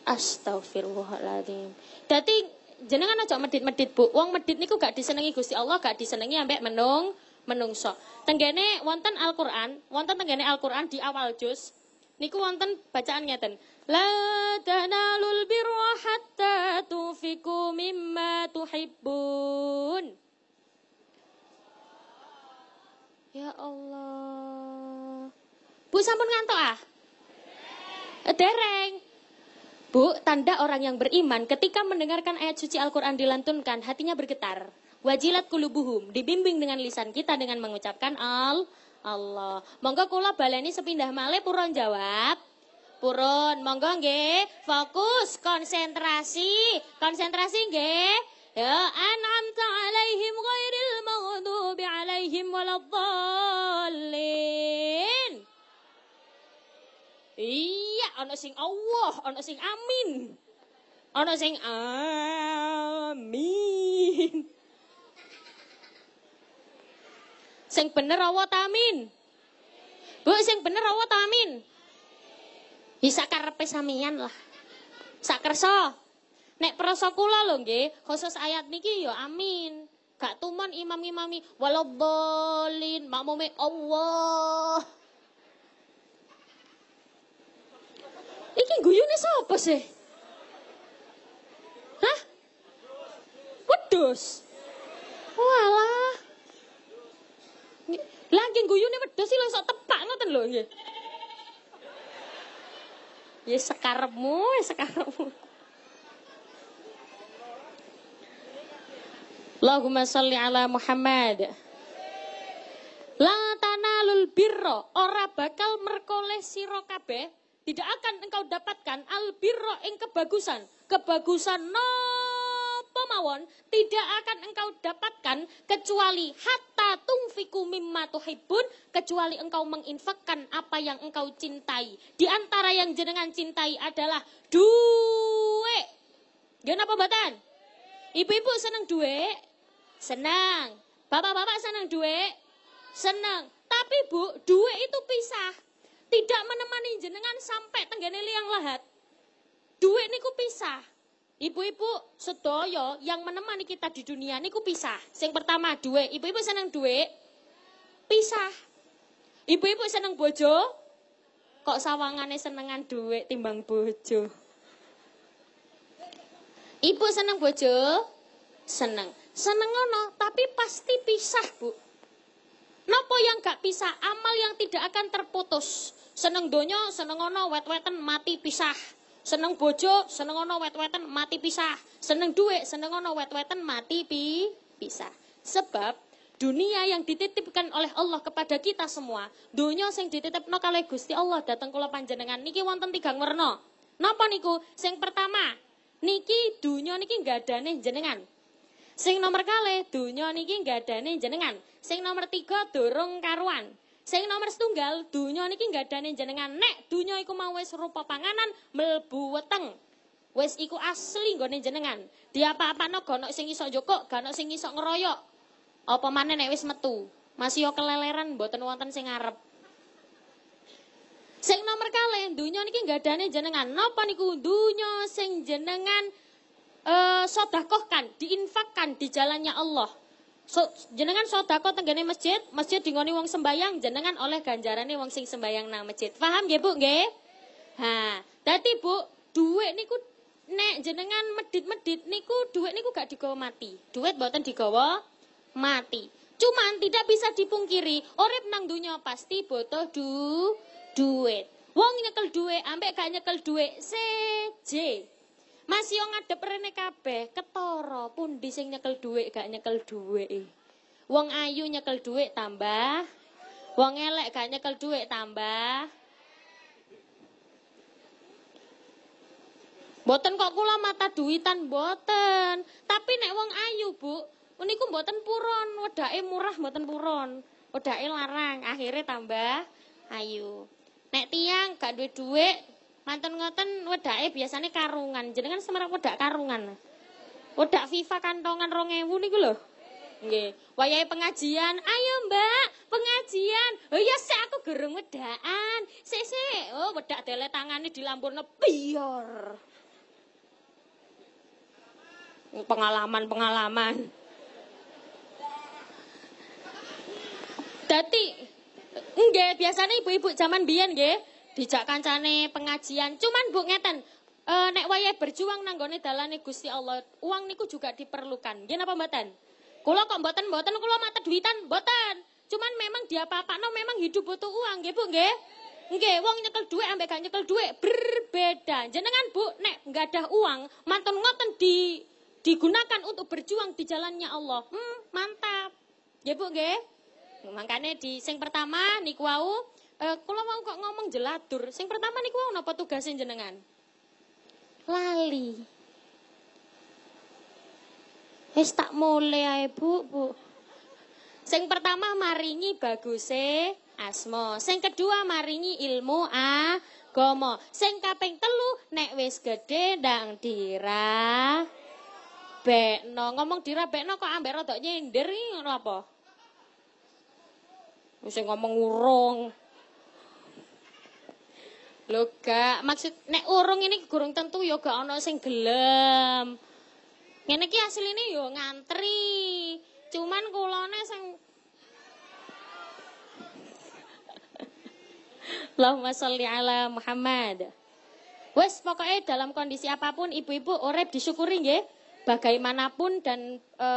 Astagfirullahaladzim. Dadi jenengan aja medit-medit, Bu. Wong medit niku gak disenengi Gusti Allah, gak disenengi ambek menung menungso. Tenggene wonten Al-Qur'an, wonten tenggene Al-Qur'an di awal juz niku wonten bacaan ngeten. La tanalul birra hatta tufiku mimma tuhibbun. Ya Allah. Bu sampun ngantuk ah? Dereng. Bu, tanda orang yang beriman ketika mendengarkan ayat suci Al-Quran dilantunkan, hatinya bergetar. Wajilat kulubuhum, dibimbing dengan lisan kita dengan mengucapkan al Allah. Monggo kula baleni sepindah malih purun jawab. Purun, monggo nggih, fokus, konsentrasi, konsentrasi nggih. Ya an'amta alaihim ghairil maghdubi alaihim waladdallin. Iya, ana sing Allah, ana sing amin. Ana sing amin. Sing bener Allah tamin. Bu, sing bener Allah tamin. Bisa karepe samian lah. Sak kersa. Nek prasa kula lho nggih, khusus ayat niki ya amin. Gak tuman imam-imami waladdallin, makmume Allah. Iki sapa sih? Hah? Wedus. Walah. Lah nggih guyune wedhus sih sok tepak ngoten lho nggih. Ya sekarepmu, ya sekarepmu. Allahumma salli ala Muhammad. La tanalul birra, ora bakal merkoleh sira kabeh tidak akan engkau dapatkan albirro ing kebagusan. Kebagusan nopo mawon tidak akan engkau dapatkan kecuali hatta tungfiku mimma tuhibun kecuali engkau menginfakkan apa yang engkau cintai. Di antara yang jenengan cintai adalah duit. Gimana apa batan? Ibu-ibu senang duit? Senang. Bapak-bapak senang duit? Senang. Tapi bu, duit itu pisah tidak menemani jenengan sampai tenggane liang lahat. Duit niku pisah. Ibu-ibu sedoyo yang menemani kita di dunia niku pisah. Yang pertama duit. Ibu-ibu senang duit? Pisah. Ibu-ibu senang bojo? Kok sawangannya senengan duit timbang bojo? Ibu senang bojo? Seneng. Seneng ngono, tapi pasti pisah, Bu. Nopo yang gak pisah, amal yang tidak akan terputus. Seneng donya, seneng ono wet-wetan mati pisah. Seneng bojo, seneng ono wet-wetan mati pisah. Seneng duit, seneng ono wet-wetan mati pi pisah. Sebab dunia yang dititipkan oleh Allah kepada kita semua, dunia sing dititipno kalih Gusti Allah datang kula panjenengan niki wonten tigang werna. Napa niku? Sing pertama, niki dunia niki gadane jenengan. Sing nomor kali, dunia niki gadane jenengan. Sing nomor tiga, dorong karuan. Sing nomor setunggal, dunya niki ngadane jenengan nek dunya iku mau wis rupa panganan mlebu weteng. Wis iku asli nggone jenengan. Diapa-apano gono sing iso jokok, gono sing iso ngeroyok. Apa maneh nek wis metu? Masih yo keleleran mboten wonten sing ngarep. Sing nomor kalih, dunya niki ngadane jenengan. Napa niku dunya sing jenengan eh sodakohkan, diinfakkan di jalannya Allah. So, jenengan sodako tenggane masjid, masjid dingoni wong sembayang, jenengan oleh ganjarane wong sing sembayang nang masjid. Paham nggih Bu nggih? Ha, dadi Bu, duit niku nek jenengan medit-medit niku duit niku gak digawa mati. Duit boten digawa mati. Cuman tidak bisa dipungkiri, urip nang dunia pasti butuh du duit. Wong nyekel duit, ambek gak nyekel duit, seje. Masih yo ngadep rene kabeh, ketara pundi sing nyekel dhuwit gak nyekel dhuwit. Wong ayu nyekel dhuwit tambah, wong elek gak nyekel dhuwit tambah. Boten kok kula mata duitan boten. Tapi nek wong ayu, Bu, niku boten puron, wedake murah boten puron. Wedake larang, akhirnya tambah ayu. Nek tiang gak duwe Mantan ngoten wedake biasanya karungan. Jenengan semerang wedak karungan. Wedak FIFA kantongan 2000 niku lho. Nggih. Wayahe pengajian, ayo Mbak, pengajian. Oh iya sik aku gerung wedakan. Sik sik oh wedak dele tangane dilampurno piyor. Pengalaman-pengalaman. Dadi nggih biasanya ibu-ibu zaman biyen nggih dijak kancane pengajian. Cuman Bu ngeten, e, nek wayah berjuang nanggone dalane Gusti Allah, uang niku juga diperlukan. Nggih napa mboten? Kula kok mboten mboten kula mata duitan mboten. Cuman memang dia apa no memang hidup butuh uang nggih Bu nggih. Nggih, wong nyekel duit ambek gak nyekel duit berbeda. Jenengan Bu, nek nggak ada uang, mantun ngoten di digunakan untuk berjuang di jalannya Allah. Hmm, mantap. Ya Bu nggih. Makanya di sing pertama niku wau eh kula mau kok ngomong jelatur. Sing pertama niku wau napa tugasin jenengan? Lali. Wis tak mulai ae, Bu, Bu. Sing pertama maringi baguse asmo. Sing kedua maringi ilmu agama. Sing kaping telu nek wis gede ndang dira bekno. Ngomong dira bekno kok ambek rodok nyindir ngono apa? Wis ngomong urung. Lho gak, maksud nek urung ini gurung tentu ya gak ana sing gelem. Ngene iki asline yo ngantri. Cuman kulone sing Allahumma sholli ala Muhammad. Wes pokoknya dalam kondisi apa pun ibu-ibu urip disyukuri nggih. Bagaimanapun dan e,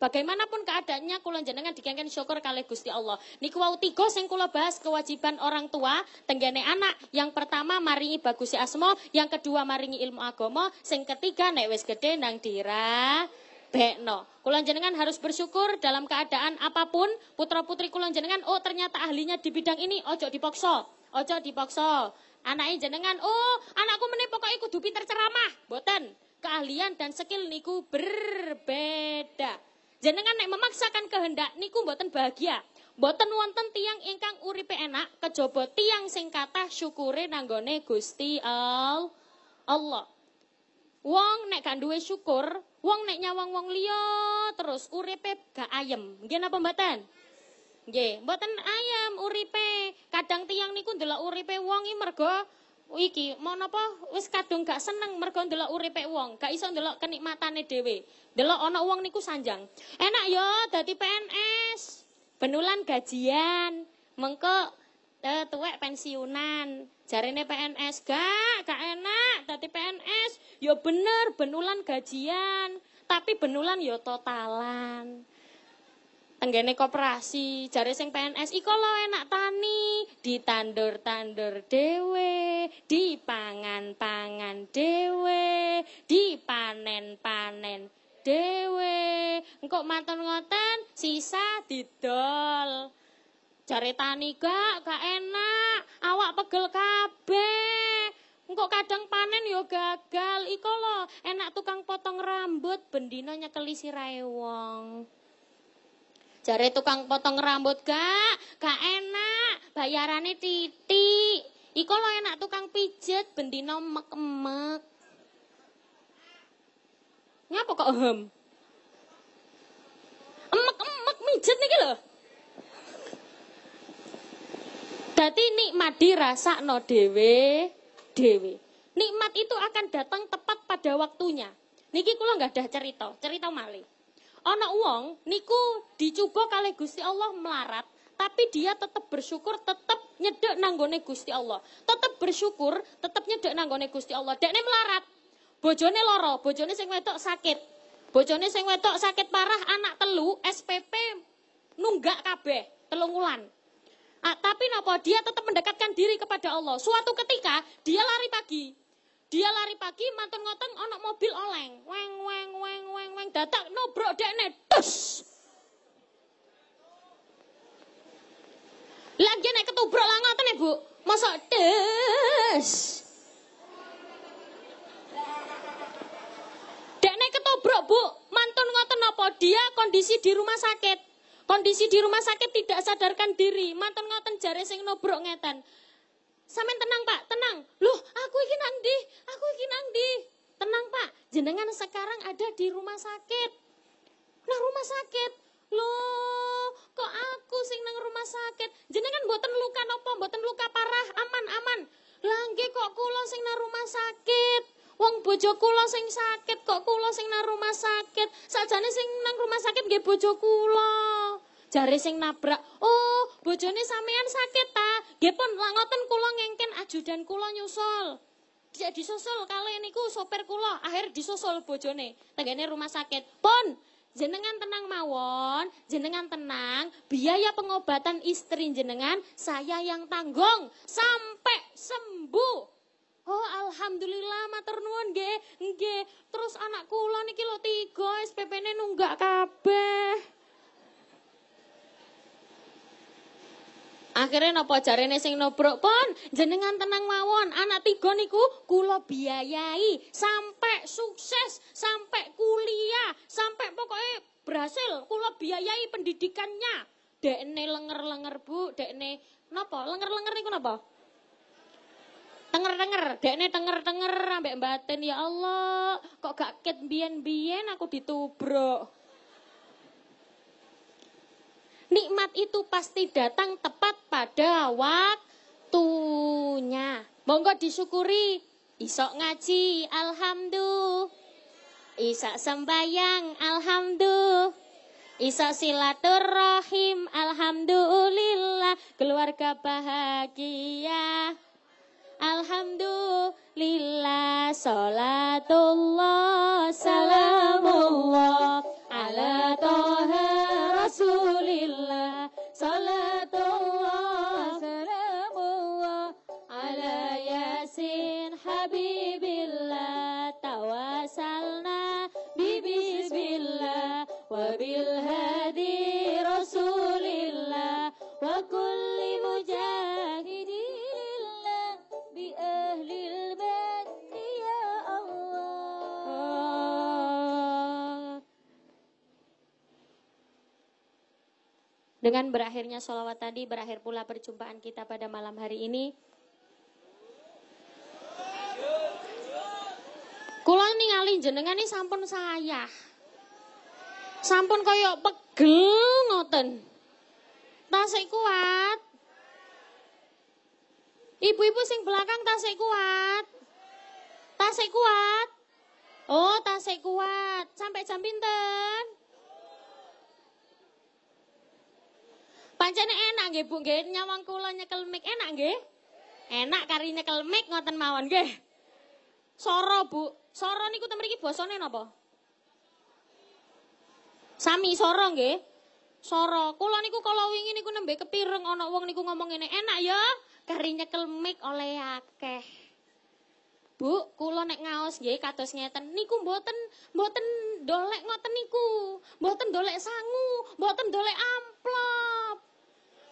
Bagaimanapun keadaannya kula jenengan dikengken syukur kali Gusti Allah. Niku wau tiga sing kula bahas kewajiban orang tua tenggene anak. Yang pertama maringi bagusi asmo, yang kedua maringi ilmu agama, sing ketiga nek wis gede nang dira bekno. Kula jenengan harus bersyukur dalam keadaan apa pun. Putra-putri kula jenengan oh ternyata ahlinya di bidang ini, ojo dipaksa. Ojo dipaksa. Anaknya jenengan, oh anakku meneh pokoke kudu pinter ceramah. Boten. Keahlian dan skill niku berbeda. Jenengan nek memaksakan kehendak niku mboten bahagia. Mboten wonten tiang ingkang uripe enak kejaba tiang sing kathah syukure nanggone Gusti Allah. Wong nek gak duwe syukur, wong nek nyawang wong liya terus uripe gak ayem. Nggih napa mboten? Nggih, mboten ayem uripe. Kadang tiang niku ndelok uripe wong iki mergo iki mau napa wis kadung gak seneng mergo ndelok uripe wong, gak iso ndelok kenikmatane dhewe. Ndelok ana wong niku sanjang. Enak yo dadi PNS. Benulan gajian, mengko eh, tuwek pensiunan. Jarene PNS gak, gak enak dadi PNS. Yo bener benulan gajian, tapi benulan yo totalan tenggene koperasi jare sing PNS iko lo enak tani. Ditandur-tandur dewe dipangan-pangan dewe dipanen-panen dewe engkok mantan ngoten sisa didol. Jare tani gak gak enak awak pegel kabeh. Engkok kadang panen yo gagal iko lo enak tukang potong rambut bendino nyekeli sirahe wong Jare tukang potong rambut gak, gak enak, bayarannya titik. Iko lo enak tukang pijet, bendino mek-mek. Ngapa kok hem? Emek-emek mijet nih lho. Dadi nikmat no dewe, dewe. Nikmat itu akan datang tepat pada waktunya. Niki kula nggak ada cerita, cerita malih. Ana wong niku dicoba kali Gusti Allah melarat, tapi dia tetap bersyukur, tetap nyedek nanggone Gusti Allah. Tetap bersyukur, tetap nyedek nanggone Gusti Allah. Dekne melarat. Bojone loro, bojone sing wedok sakit. Bojone sing wedok sakit parah, anak telu, SPP nunggak kabeh, telung wulan. Ah, tapi napa dia tetap mendekatkan diri kepada Allah. Suatu ketika dia lari pagi, dia lari pagi, mantun ngotong ono mobil oleng. Weng, weng, weng, weng, weng. Datak nobrok dekne. Tus. Lagi nek ketubruk lah ngoten ya, Bu. Masa des. Dekne ketubruk, Bu. Mantun ngoten apa? Dia kondisi di rumah sakit. Kondisi di rumah sakit tidak sadarkan diri. Mantun ngoten jare sing nobrok ngeten. Samen tenang pak, tenang. Loh, aku iki nang di, aku iki nang di. Tenang pak, jenengan sekarang ada di rumah sakit. Nah rumah sakit. Loh, kok aku sing nang rumah sakit? Jenengan buatan luka nopo, buatan luka parah, aman, aman. Loh kula sing nang rumah sakit. Wong bojo kula sing sakit kok kula sing nang rumah sakit. Sajane sing nang rumah sakit nggih bojo kula. Jare sing nabrak, "Oh, bojone sampean sakit ta?" Nggih pun ngoten kula ngengken ajudan kula nyusul. Dia disusul kali niku sopir kula, akhir disusul bojone tenggene rumah sakit. Pun jenengan tenang mawon, jenengan tenang, biaya pengobatan istri jenengan saya yang tanggung sampai sembuh. Oh alhamdulillah matur nuwun nggih. Nggih. Terus anak kula niki lho 3 SPP-ne nunggak kabeh. Akhirnya nopo jarene sing nobrok pon? Jenengan tenang mawon. Anak tiga niku kula biayai. Sampai sukses sampai kuliah sampai pokoknya berhasil kula biayai pendidikannya. Dekne lenger-lenger bu. Dekne nopo? Lenger-lenger niku nopo? Tenger-tenger, dekne tenger-tenger ambek batin ya Allah, kok gak ket biyen-biyen aku ditubruk. Nikmat itu pasti datang tepat pada waktunya. Monggo disyukuri. Isok ngaji, alhamdulillah. Isak sembayang, alhamdulillah. Isa silaturahim, alhamdulillah. Keluarga bahagia. Alhamdulillah Salatullah Salamullah Ala toha Rasulillah Dengan berakhirnya sholawat tadi, berakhir pula perjumpaan kita pada malam hari ini. Kula ningali jenengan ini sampun saya. Sampun koyok pegel ngoten. Tasik kuat. Ibu-ibu sing belakang tasik kuat. Tasik kuat. Oh, tasik kuat. Sampai jam pinten? Pancene enak nggih Bu nggih nyawang kula nyekel mic enak nggih? Enak kari nyekel mic ngoten mawon nggih. Soro Bu, soro niku ten mriki basane napa? Sami soro nggih. Soro, kula niku kala wingi niku nembe kepireng ana wong niku ngomong ngene, enak ya kari nyekel mic oleh akeh. Bu, kula nek ngaos nggih kados ngeten niku mboten mboten dolek ngoten niku. Mboten dolek sangu, mboten dolek amplop.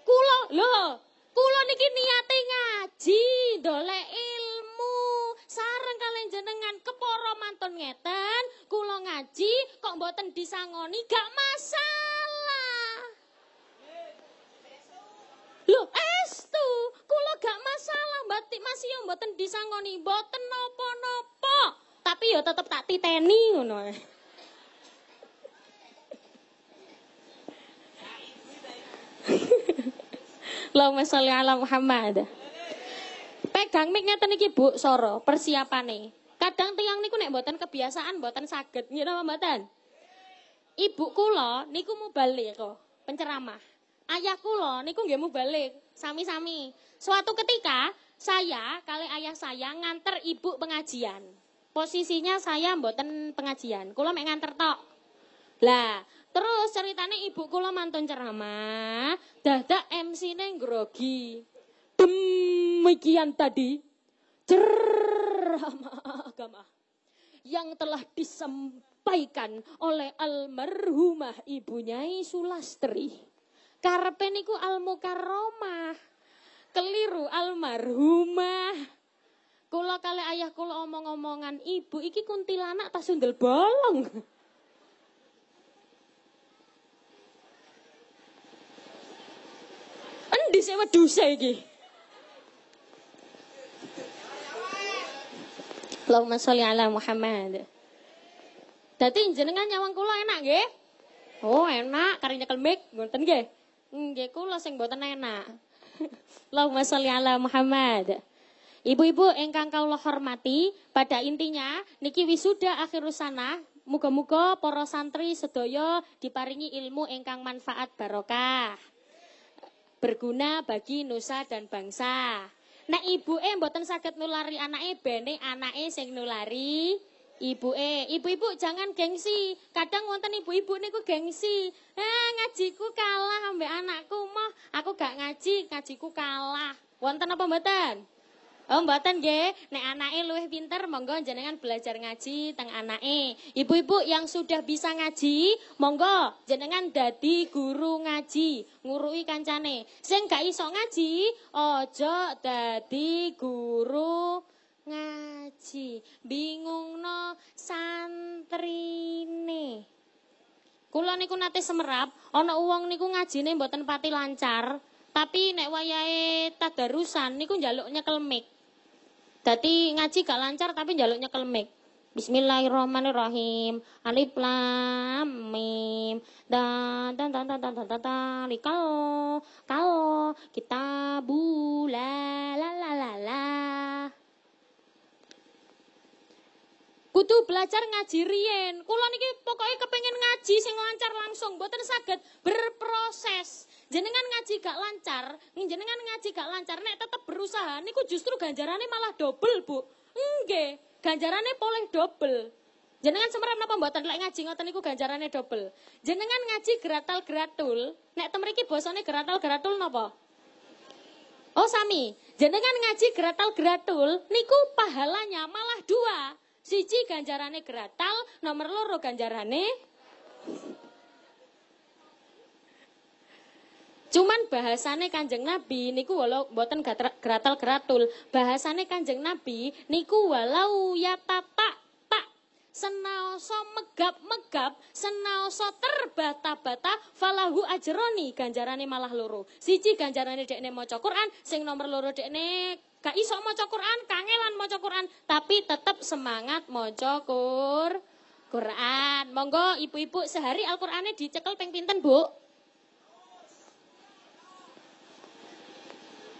Kula lho, kula niki niate ngaji, dolek ilmu. Sareng kalian jenengan keporo mantun ngeten, kula ngaji kok mboten disangoni gak masalah. Lho, estu, kula gak masalah, batik masih yang mboten disangoni, mboten nopo-nopo. Tapi ya tetep tak titeni ngono. Allahumma sholli ala Muhammad. Pegang mic ngeten iki Bu Soro, persiapane. Kadang tiang niku nek mboten kebiasaan mboten saged, nggih napa mboten? Ibu kula niku mubalik kok, penceramah. Ayah kula niku nggih mubalik, sami-sami. Suatu ketika saya kali ayah saya nganter ibu pengajian. Posisinya saya mboten pengajian, kula mek nganter tok. Lah, terus ceritane ibu kula mantun ceramah, dadak MC-ne grogi. Demikian tadi ceramah agama yang telah disampaikan oleh almarhumah Ibu Nyai Sulastri. Karepe niku almukarromah. Keliru almarhumah. Kula kali ayah kula omong-omongan ibu iki kuntilanak tas sundel bolong. Endi sik wedhuse iki? Allahumma sholli ala Muhammad. Dadi jenengan nyawang kula enak nggih? Oh, enak kari nyekel mic ngoten nggih. Nggih kula sing mboten enak. Allahumma sholli ala Muhammad. Ibu-ibu ingkang kawula hormati, pada intinya niki wisuda akhir sana Muga-muga para santri sedaya diparingi ilmu ingkang manfaat barokah. Berguna bagi nusa dan bangsa. Nek ibuke mboten saged nulari anake bene anake sing nulari e ibu-ibu jangan gengsi. Kadang wonten ibu-ibu niku gengsi. Eh ngajiku kalah ambek anakku mah. Aku gak ngaji ngajiku kalah. Wonten apa mboten Oh mboten nggih, nek anake luwih pinter monggo jenengan belajar ngaji teng anake. Ibu-ibu yang sudah bisa ngaji, monggo jenengan dadi guru ngaji, ngurui kancane. Sing gak iso ngaji, ojo dadi guru ngaji. Bingung no santrine. Kula niku nate semerap, ana uang niku ngajine mboten pati lancar, tapi nek wayahe tadarusan niku njaluk nyekel mic. Dadi ngaji gak lancar tapi jaluknya kelemik. Bismillahirrahmanirrahim. Alif lam mim. Dan dan dan dan dan dan dan dan kalau kalau kita bula la la la la. Kudu belajar ngaji rien. Kula niki pokoknya kepengen ngaji sing lancar langsung, mboten saged berproses. Jenengan ngaji gak lancar, jenengan ngaji gak lancar, nek tetep berusaha, niku justru ganjarannya malah double, Bu. Nggih, ganjarannya boleh double. Jenengan semerap napa mboten lek ngaji ngoten niku ganjarannya double. Jenengan ngaji geratal gratul, nek temriki basane geratal gratul napa? Oh sami, jenengan ngaji geratal gratul niku pahalanya malah dua. Siji ganjarannya geratal, nomor loro ganjarannya Cuman bahasane Kanjeng Nabi niku walau mboten gratal gratul. Bahasane Kanjeng Nabi niku walau ya tata tak senaoso megap-megap, senaoso terbata-bata falahu ajroni ganjarane malah loro. Siji ganjarane dekne maca Quran, sing nomor loro dekne gak iso maca Quran, kangelan maca Quran, tapi tetap semangat maca Quran. Monggo ibu-ibu sehari Al-Qur'ane dicekel ping pinten, Bu?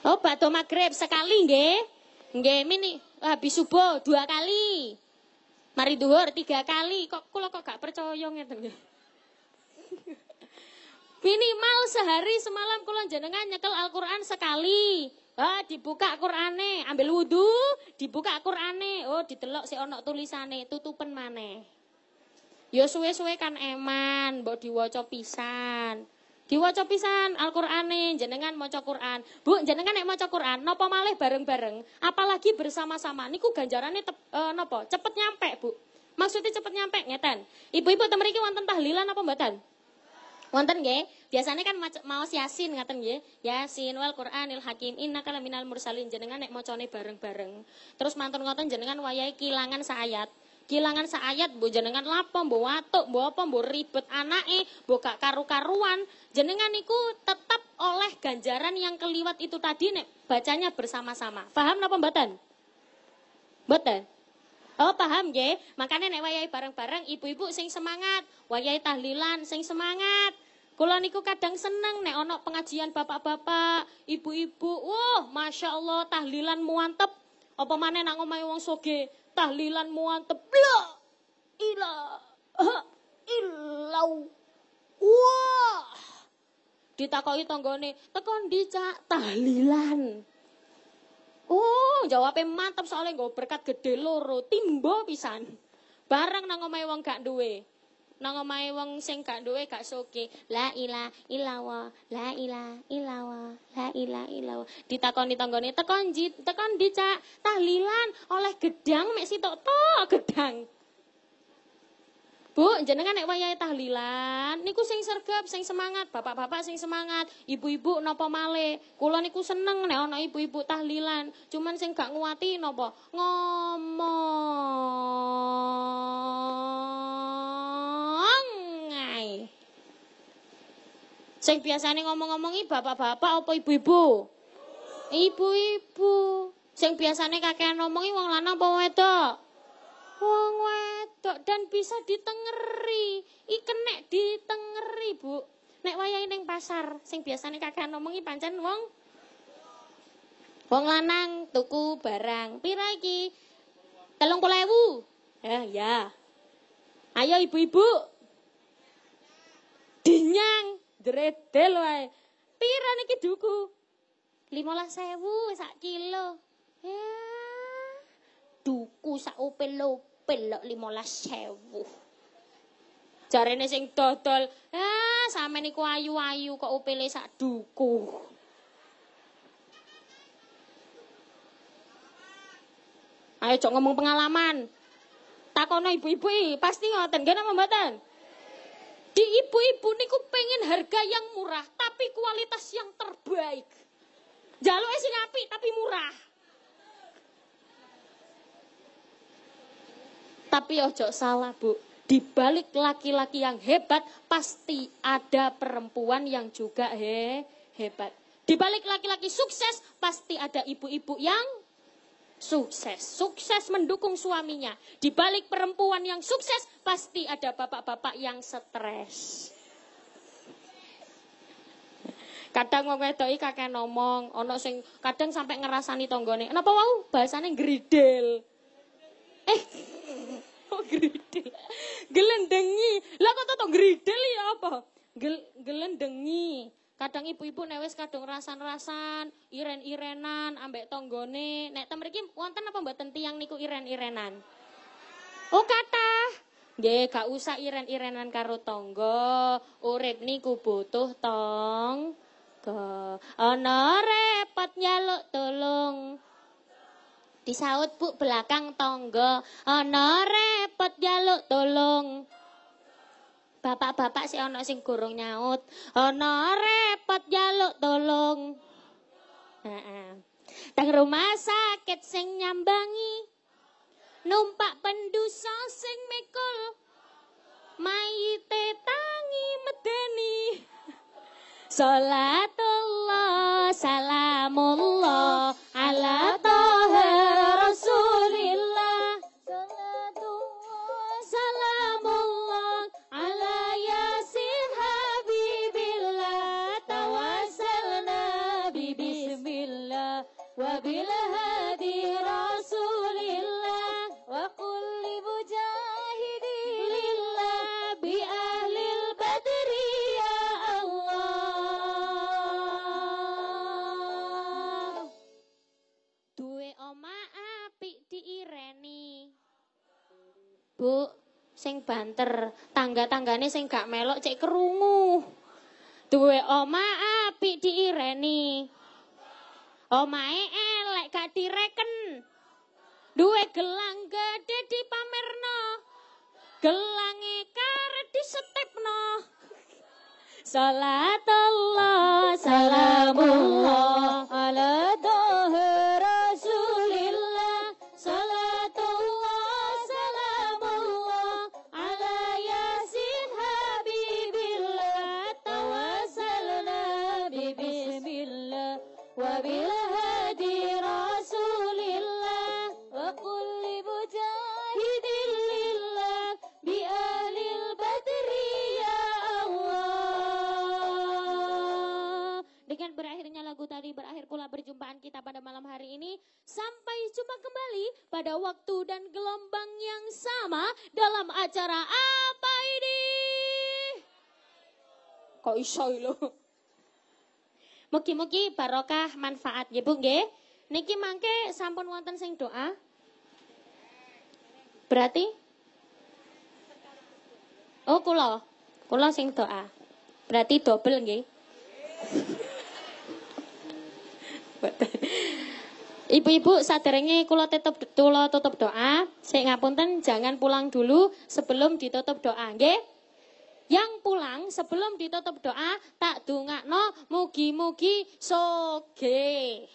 Oh, bakdo maghrib sekali nggih. Nggih, mini habis subuh dua kali. Mari duhur tiga kali. Kok kula kok gak percaya ngeten nggih. Minimal sehari semalam kula jenengan nyekel Al-Qur'an sekali. Ah, dibuka Qur'ane, ambil wudhu, dibuka Qur'ane. Oh, ditelok si ono tulisane, tutupen maneh. Ya suwe-suwe kan eman, mbok diwaca pisan. Diwaca pisan Al-Qur'ane, jenengan maca Qur'an. Bu, jenengan nek maca Qur'an napa malih bareng-bareng, apalagi bersama-sama niku ganjarane tep, e, napa? Cepet nyampe, Bu. Maksudnya cepet nyampe ngeten. Ibu-ibu temen mriki wonten tahlilan apa mboten? Wonten nggih. Biasanya kan mau Yasin ngaten nggih. Yasin wal Qur'anil Hakim innaka laminal mursalin jenengan nek macane bareng-bareng. Terus mantun ngoten jenengan wayahe kilangan saayat kilangan saayat bu jenengan lapo bu watuk bu apa bu ribet anake bu gak karu-karuan. Jenengan niku tetap oleh ganjaran yang keliwat itu tadi nek bacanya bersama-sama. Paham napa mboten? Mboten? Oh paham ya, makanya nek wayai bareng-bareng ibu-ibu sing semangat, wayai tahlilan sing semangat. Kula niku kadang seneng nek ono pengajian bapak-bapak, ibu-ibu, wah masya Allah tahlilan muantep. Apa mana nak ngomai wong soge, tahlilan muantep. La ila. Illau wah. Ditakoki tanggane tekon dicak tahlilan. Oh jawabnya mantap soalnya gue berkat gede loro timbo pisan. Bareng nang omahe wong gak duwe nang omahe wong sing gak duwe gak soke la ilah ilawa la ilah ilawa la ilah ilawa ditakoni tanggane tekon jit tekon dicak tahlilan oleh gedang mek sitok to gedang Bu, jenengan nek wayahe tahlilan niku sing sergap, sing semangat, bapak-bapak sing semangat, ibu-ibu napa male. Kula niku seneng nek ana ibu-ibu tahlilan, cuman sing gak nguati napa? Ngomong. Sing biasane ngomong-ngomongi bapak-bapak apa ibu-ibu? Ibu-ibu. Sing biasane kakean ngomongi wong lanang apa wedok? Wong wedok dan bisa ditengeri. Iken nek ditengeri, Bu. Nek wayahe ning pasar, sing biasane kakean ngomongi pancen wong Wong lanang tuku barang. Pira iki? 30.000. Ya, ya. Ayo ibu-ibu. Dinyang, dredel wae. Pira niki duku? 15.000 sak kilo. Ya. Duku sak upel-upel 15.000. Jarene sing dodol, ah sampe niku ayu-ayu kok upele sak duku. Ayo cok ngomong pengalaman. Takono ibu-ibu pasti ngoten, nama mboten? Di ibu-ibu niku pengen harga yang murah tapi kualitas yang terbaik. Jaluk sing apik tapi murah. Tapi ojo salah, Bu. Di balik laki-laki yang hebat pasti ada perempuan yang juga he hebat. Di balik laki-laki sukses pasti ada ibu-ibu yang sukses. Sukses mendukung suaminya. Di balik perempuan yang sukses, pasti ada bapak-bapak yang stres. Kadang wong wedoki kakek ngomong, ana sing kadang sampai ngerasani tonggone. Napa wau bahasane gridel. Eh, oh gridel. Gelendengi. Lah kok to gridel ya apa? Gel, gelendengi. Kadang ibu-ibu newes kadung rasan-rasan, iren-irenan ambek tonggone. Nek tem mriki wonten apa mboten tiyang niku iren-irenan? Oh kata. Nggih, gak usah iren-irenan karo tonggo. Urip niku butuh tong. Ana repot nyaluk tolong. Disaut Bu belakang tonggo. Ana repot nyaluk tolong. Bapak-bapak sih ono sing gurung nyaut. Ana repot jaluk tolong. Teng rumah sakit sing nyambangi. Numpak pendusa sing mikul. Mayite tangi medeni. Salatullah salamullah ala toha banter, tangga-tanggane sing gak melok cek kerungu. Duwe oma apik diireni. Omae elek gak direken. Duwe gelang gede dipamerno. Gelange karet disetepno. Salatullah salamullah ala Dengan berakhirnya lagu tadi berakhir pula perjumpaan kita pada malam hari ini. Sampai jumpa kembali pada waktu dan gelombang yang sama dalam acara apa ini? Kok iso lho? Mugi-mugi barokah manfaat ya Bu nggih. Niki mangke sampun wonten sing doa. Berarti Oh kula. Kula sing doa. Berarti double nggih. Ibu-ibu saderenge kula tutup kula tutup doa, sing ngapunten jangan pulang dulu sebelum ditutup doa, nggih? Yang pulang sebelum ditutup doa tak dongakno mugi-mugi soge.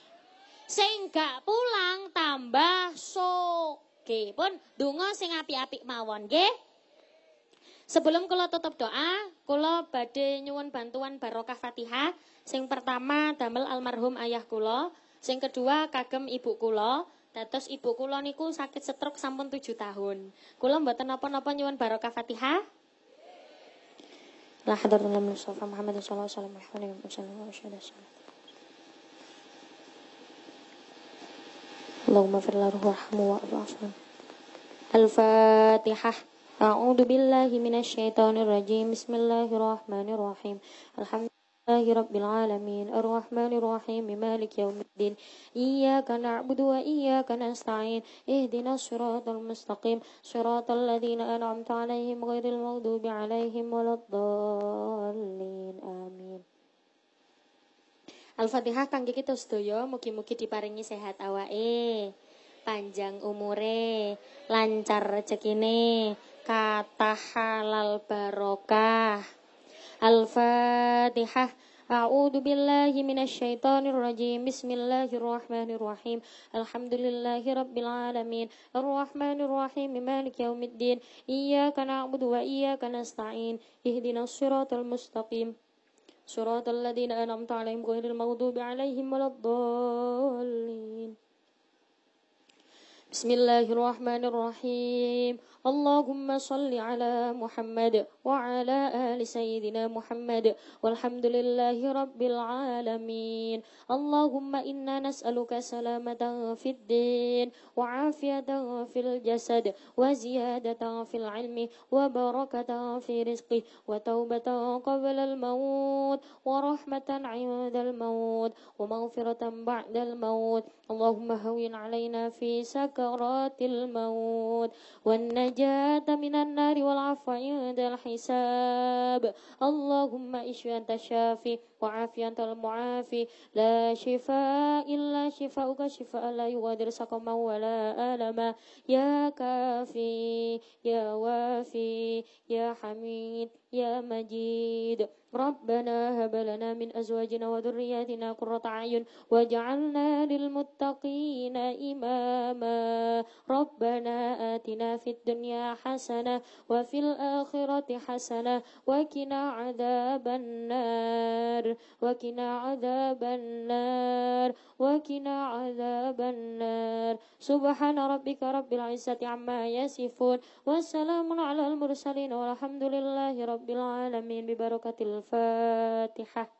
Sing gak pulang tambah soge. Pun donga sing apik-apik mawon, nggih? Sebelum kula tutup doa, kula badhe nyuwun bantuan barokah Fatihah. Sing pertama damel almarhum ayah kula, sing kedua kagem ibu kula. Dados ibu kula niku sakit setruk sampun 7 tahun. Kula mboten napa-napa nyuwun barokah Fatihah. La hadratul Mustafa Muhammad sallallahu alaihi wasallam Allahumma firlahu wa afwan. Al-Fatihah. أعوذ بالله من الشيطان الرجيم بسم الله الرحمن الرحيم الحمد لله رب العالمين الرحمن الرحيم مالك يوم الدين إياك نعبد وإياك نستعين اهدنا الصراط المستقيم صراط الذين أنعمت عليهم غير المغضوب عليهم ولا الضالين آمين Al-Fatihah kangge kita sedaya mugi-mugi diparingi sehat awake, panjang umure, lancar rezekine, kata halal barokah. Al-Fatihah. A'udzu billahi minasyaitonir rajim. Bismillahirrahmanirrahim. Alhamdulillahi rabbil alamin. Arrahmanir rahim. Maliki yaumiddin. Iyyaka na'budu wa iyyaka nasta'in. Ihdinas siratal mustaqim. صراط الذين أنعمت عليهم غير المغضوب عليهم ولا الضالين بسم الله الرحمن الرحيم. اللهم صل على محمد وعلى آل سيدنا محمد. والحمد لله رب العالمين. اللهم إنا نسألك سلامة في الدين وعافية في الجسد وزيادة في العلم وبركة في رزقه وتوبة قبل الموت ورحمة عند الموت ومغفرة بعد الموت. اللهم هون علينا في سكرات الموت والنجاة النجاة من النار والعفو عند الحساب. اللهم اشف أنت الشافي وعافي أنت المعافي. لا شفاء إلا شفاؤك. شفاء لا يغادر سقما ولا ألما. يا كافي يا وافي يا حميد يا مجيد. ربنا هب لنا من أزواجنا وذرياتنا قرة أعين واجعلنا للمتقين إماما. ربنا آتنا في الدنيا حسنة وفي الآخرة حسنة وقنا عذاب النار. وقنا عذاب النار. وقنا عذاب النار. سبحان ربك رب العزة عما يصفون. وسلام على المرسلين والحمد لله رب العالمين. ببركة الفاتحة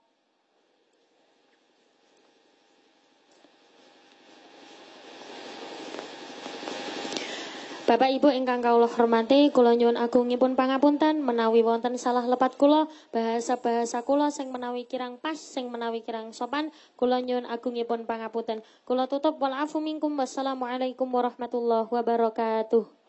Bapak Ibu ingkang kawula hormati, kula nyuwun agungipun pangapunten menawi wonten salah lepat kula, bahasa-bahasa kula sing menawi kirang pas, sing menawi kirang sopan, kula nyuwun agungipun pangapunten. Kula tutup wal afu minkum wassalamualaikum warahmatullahi wabarakatuh.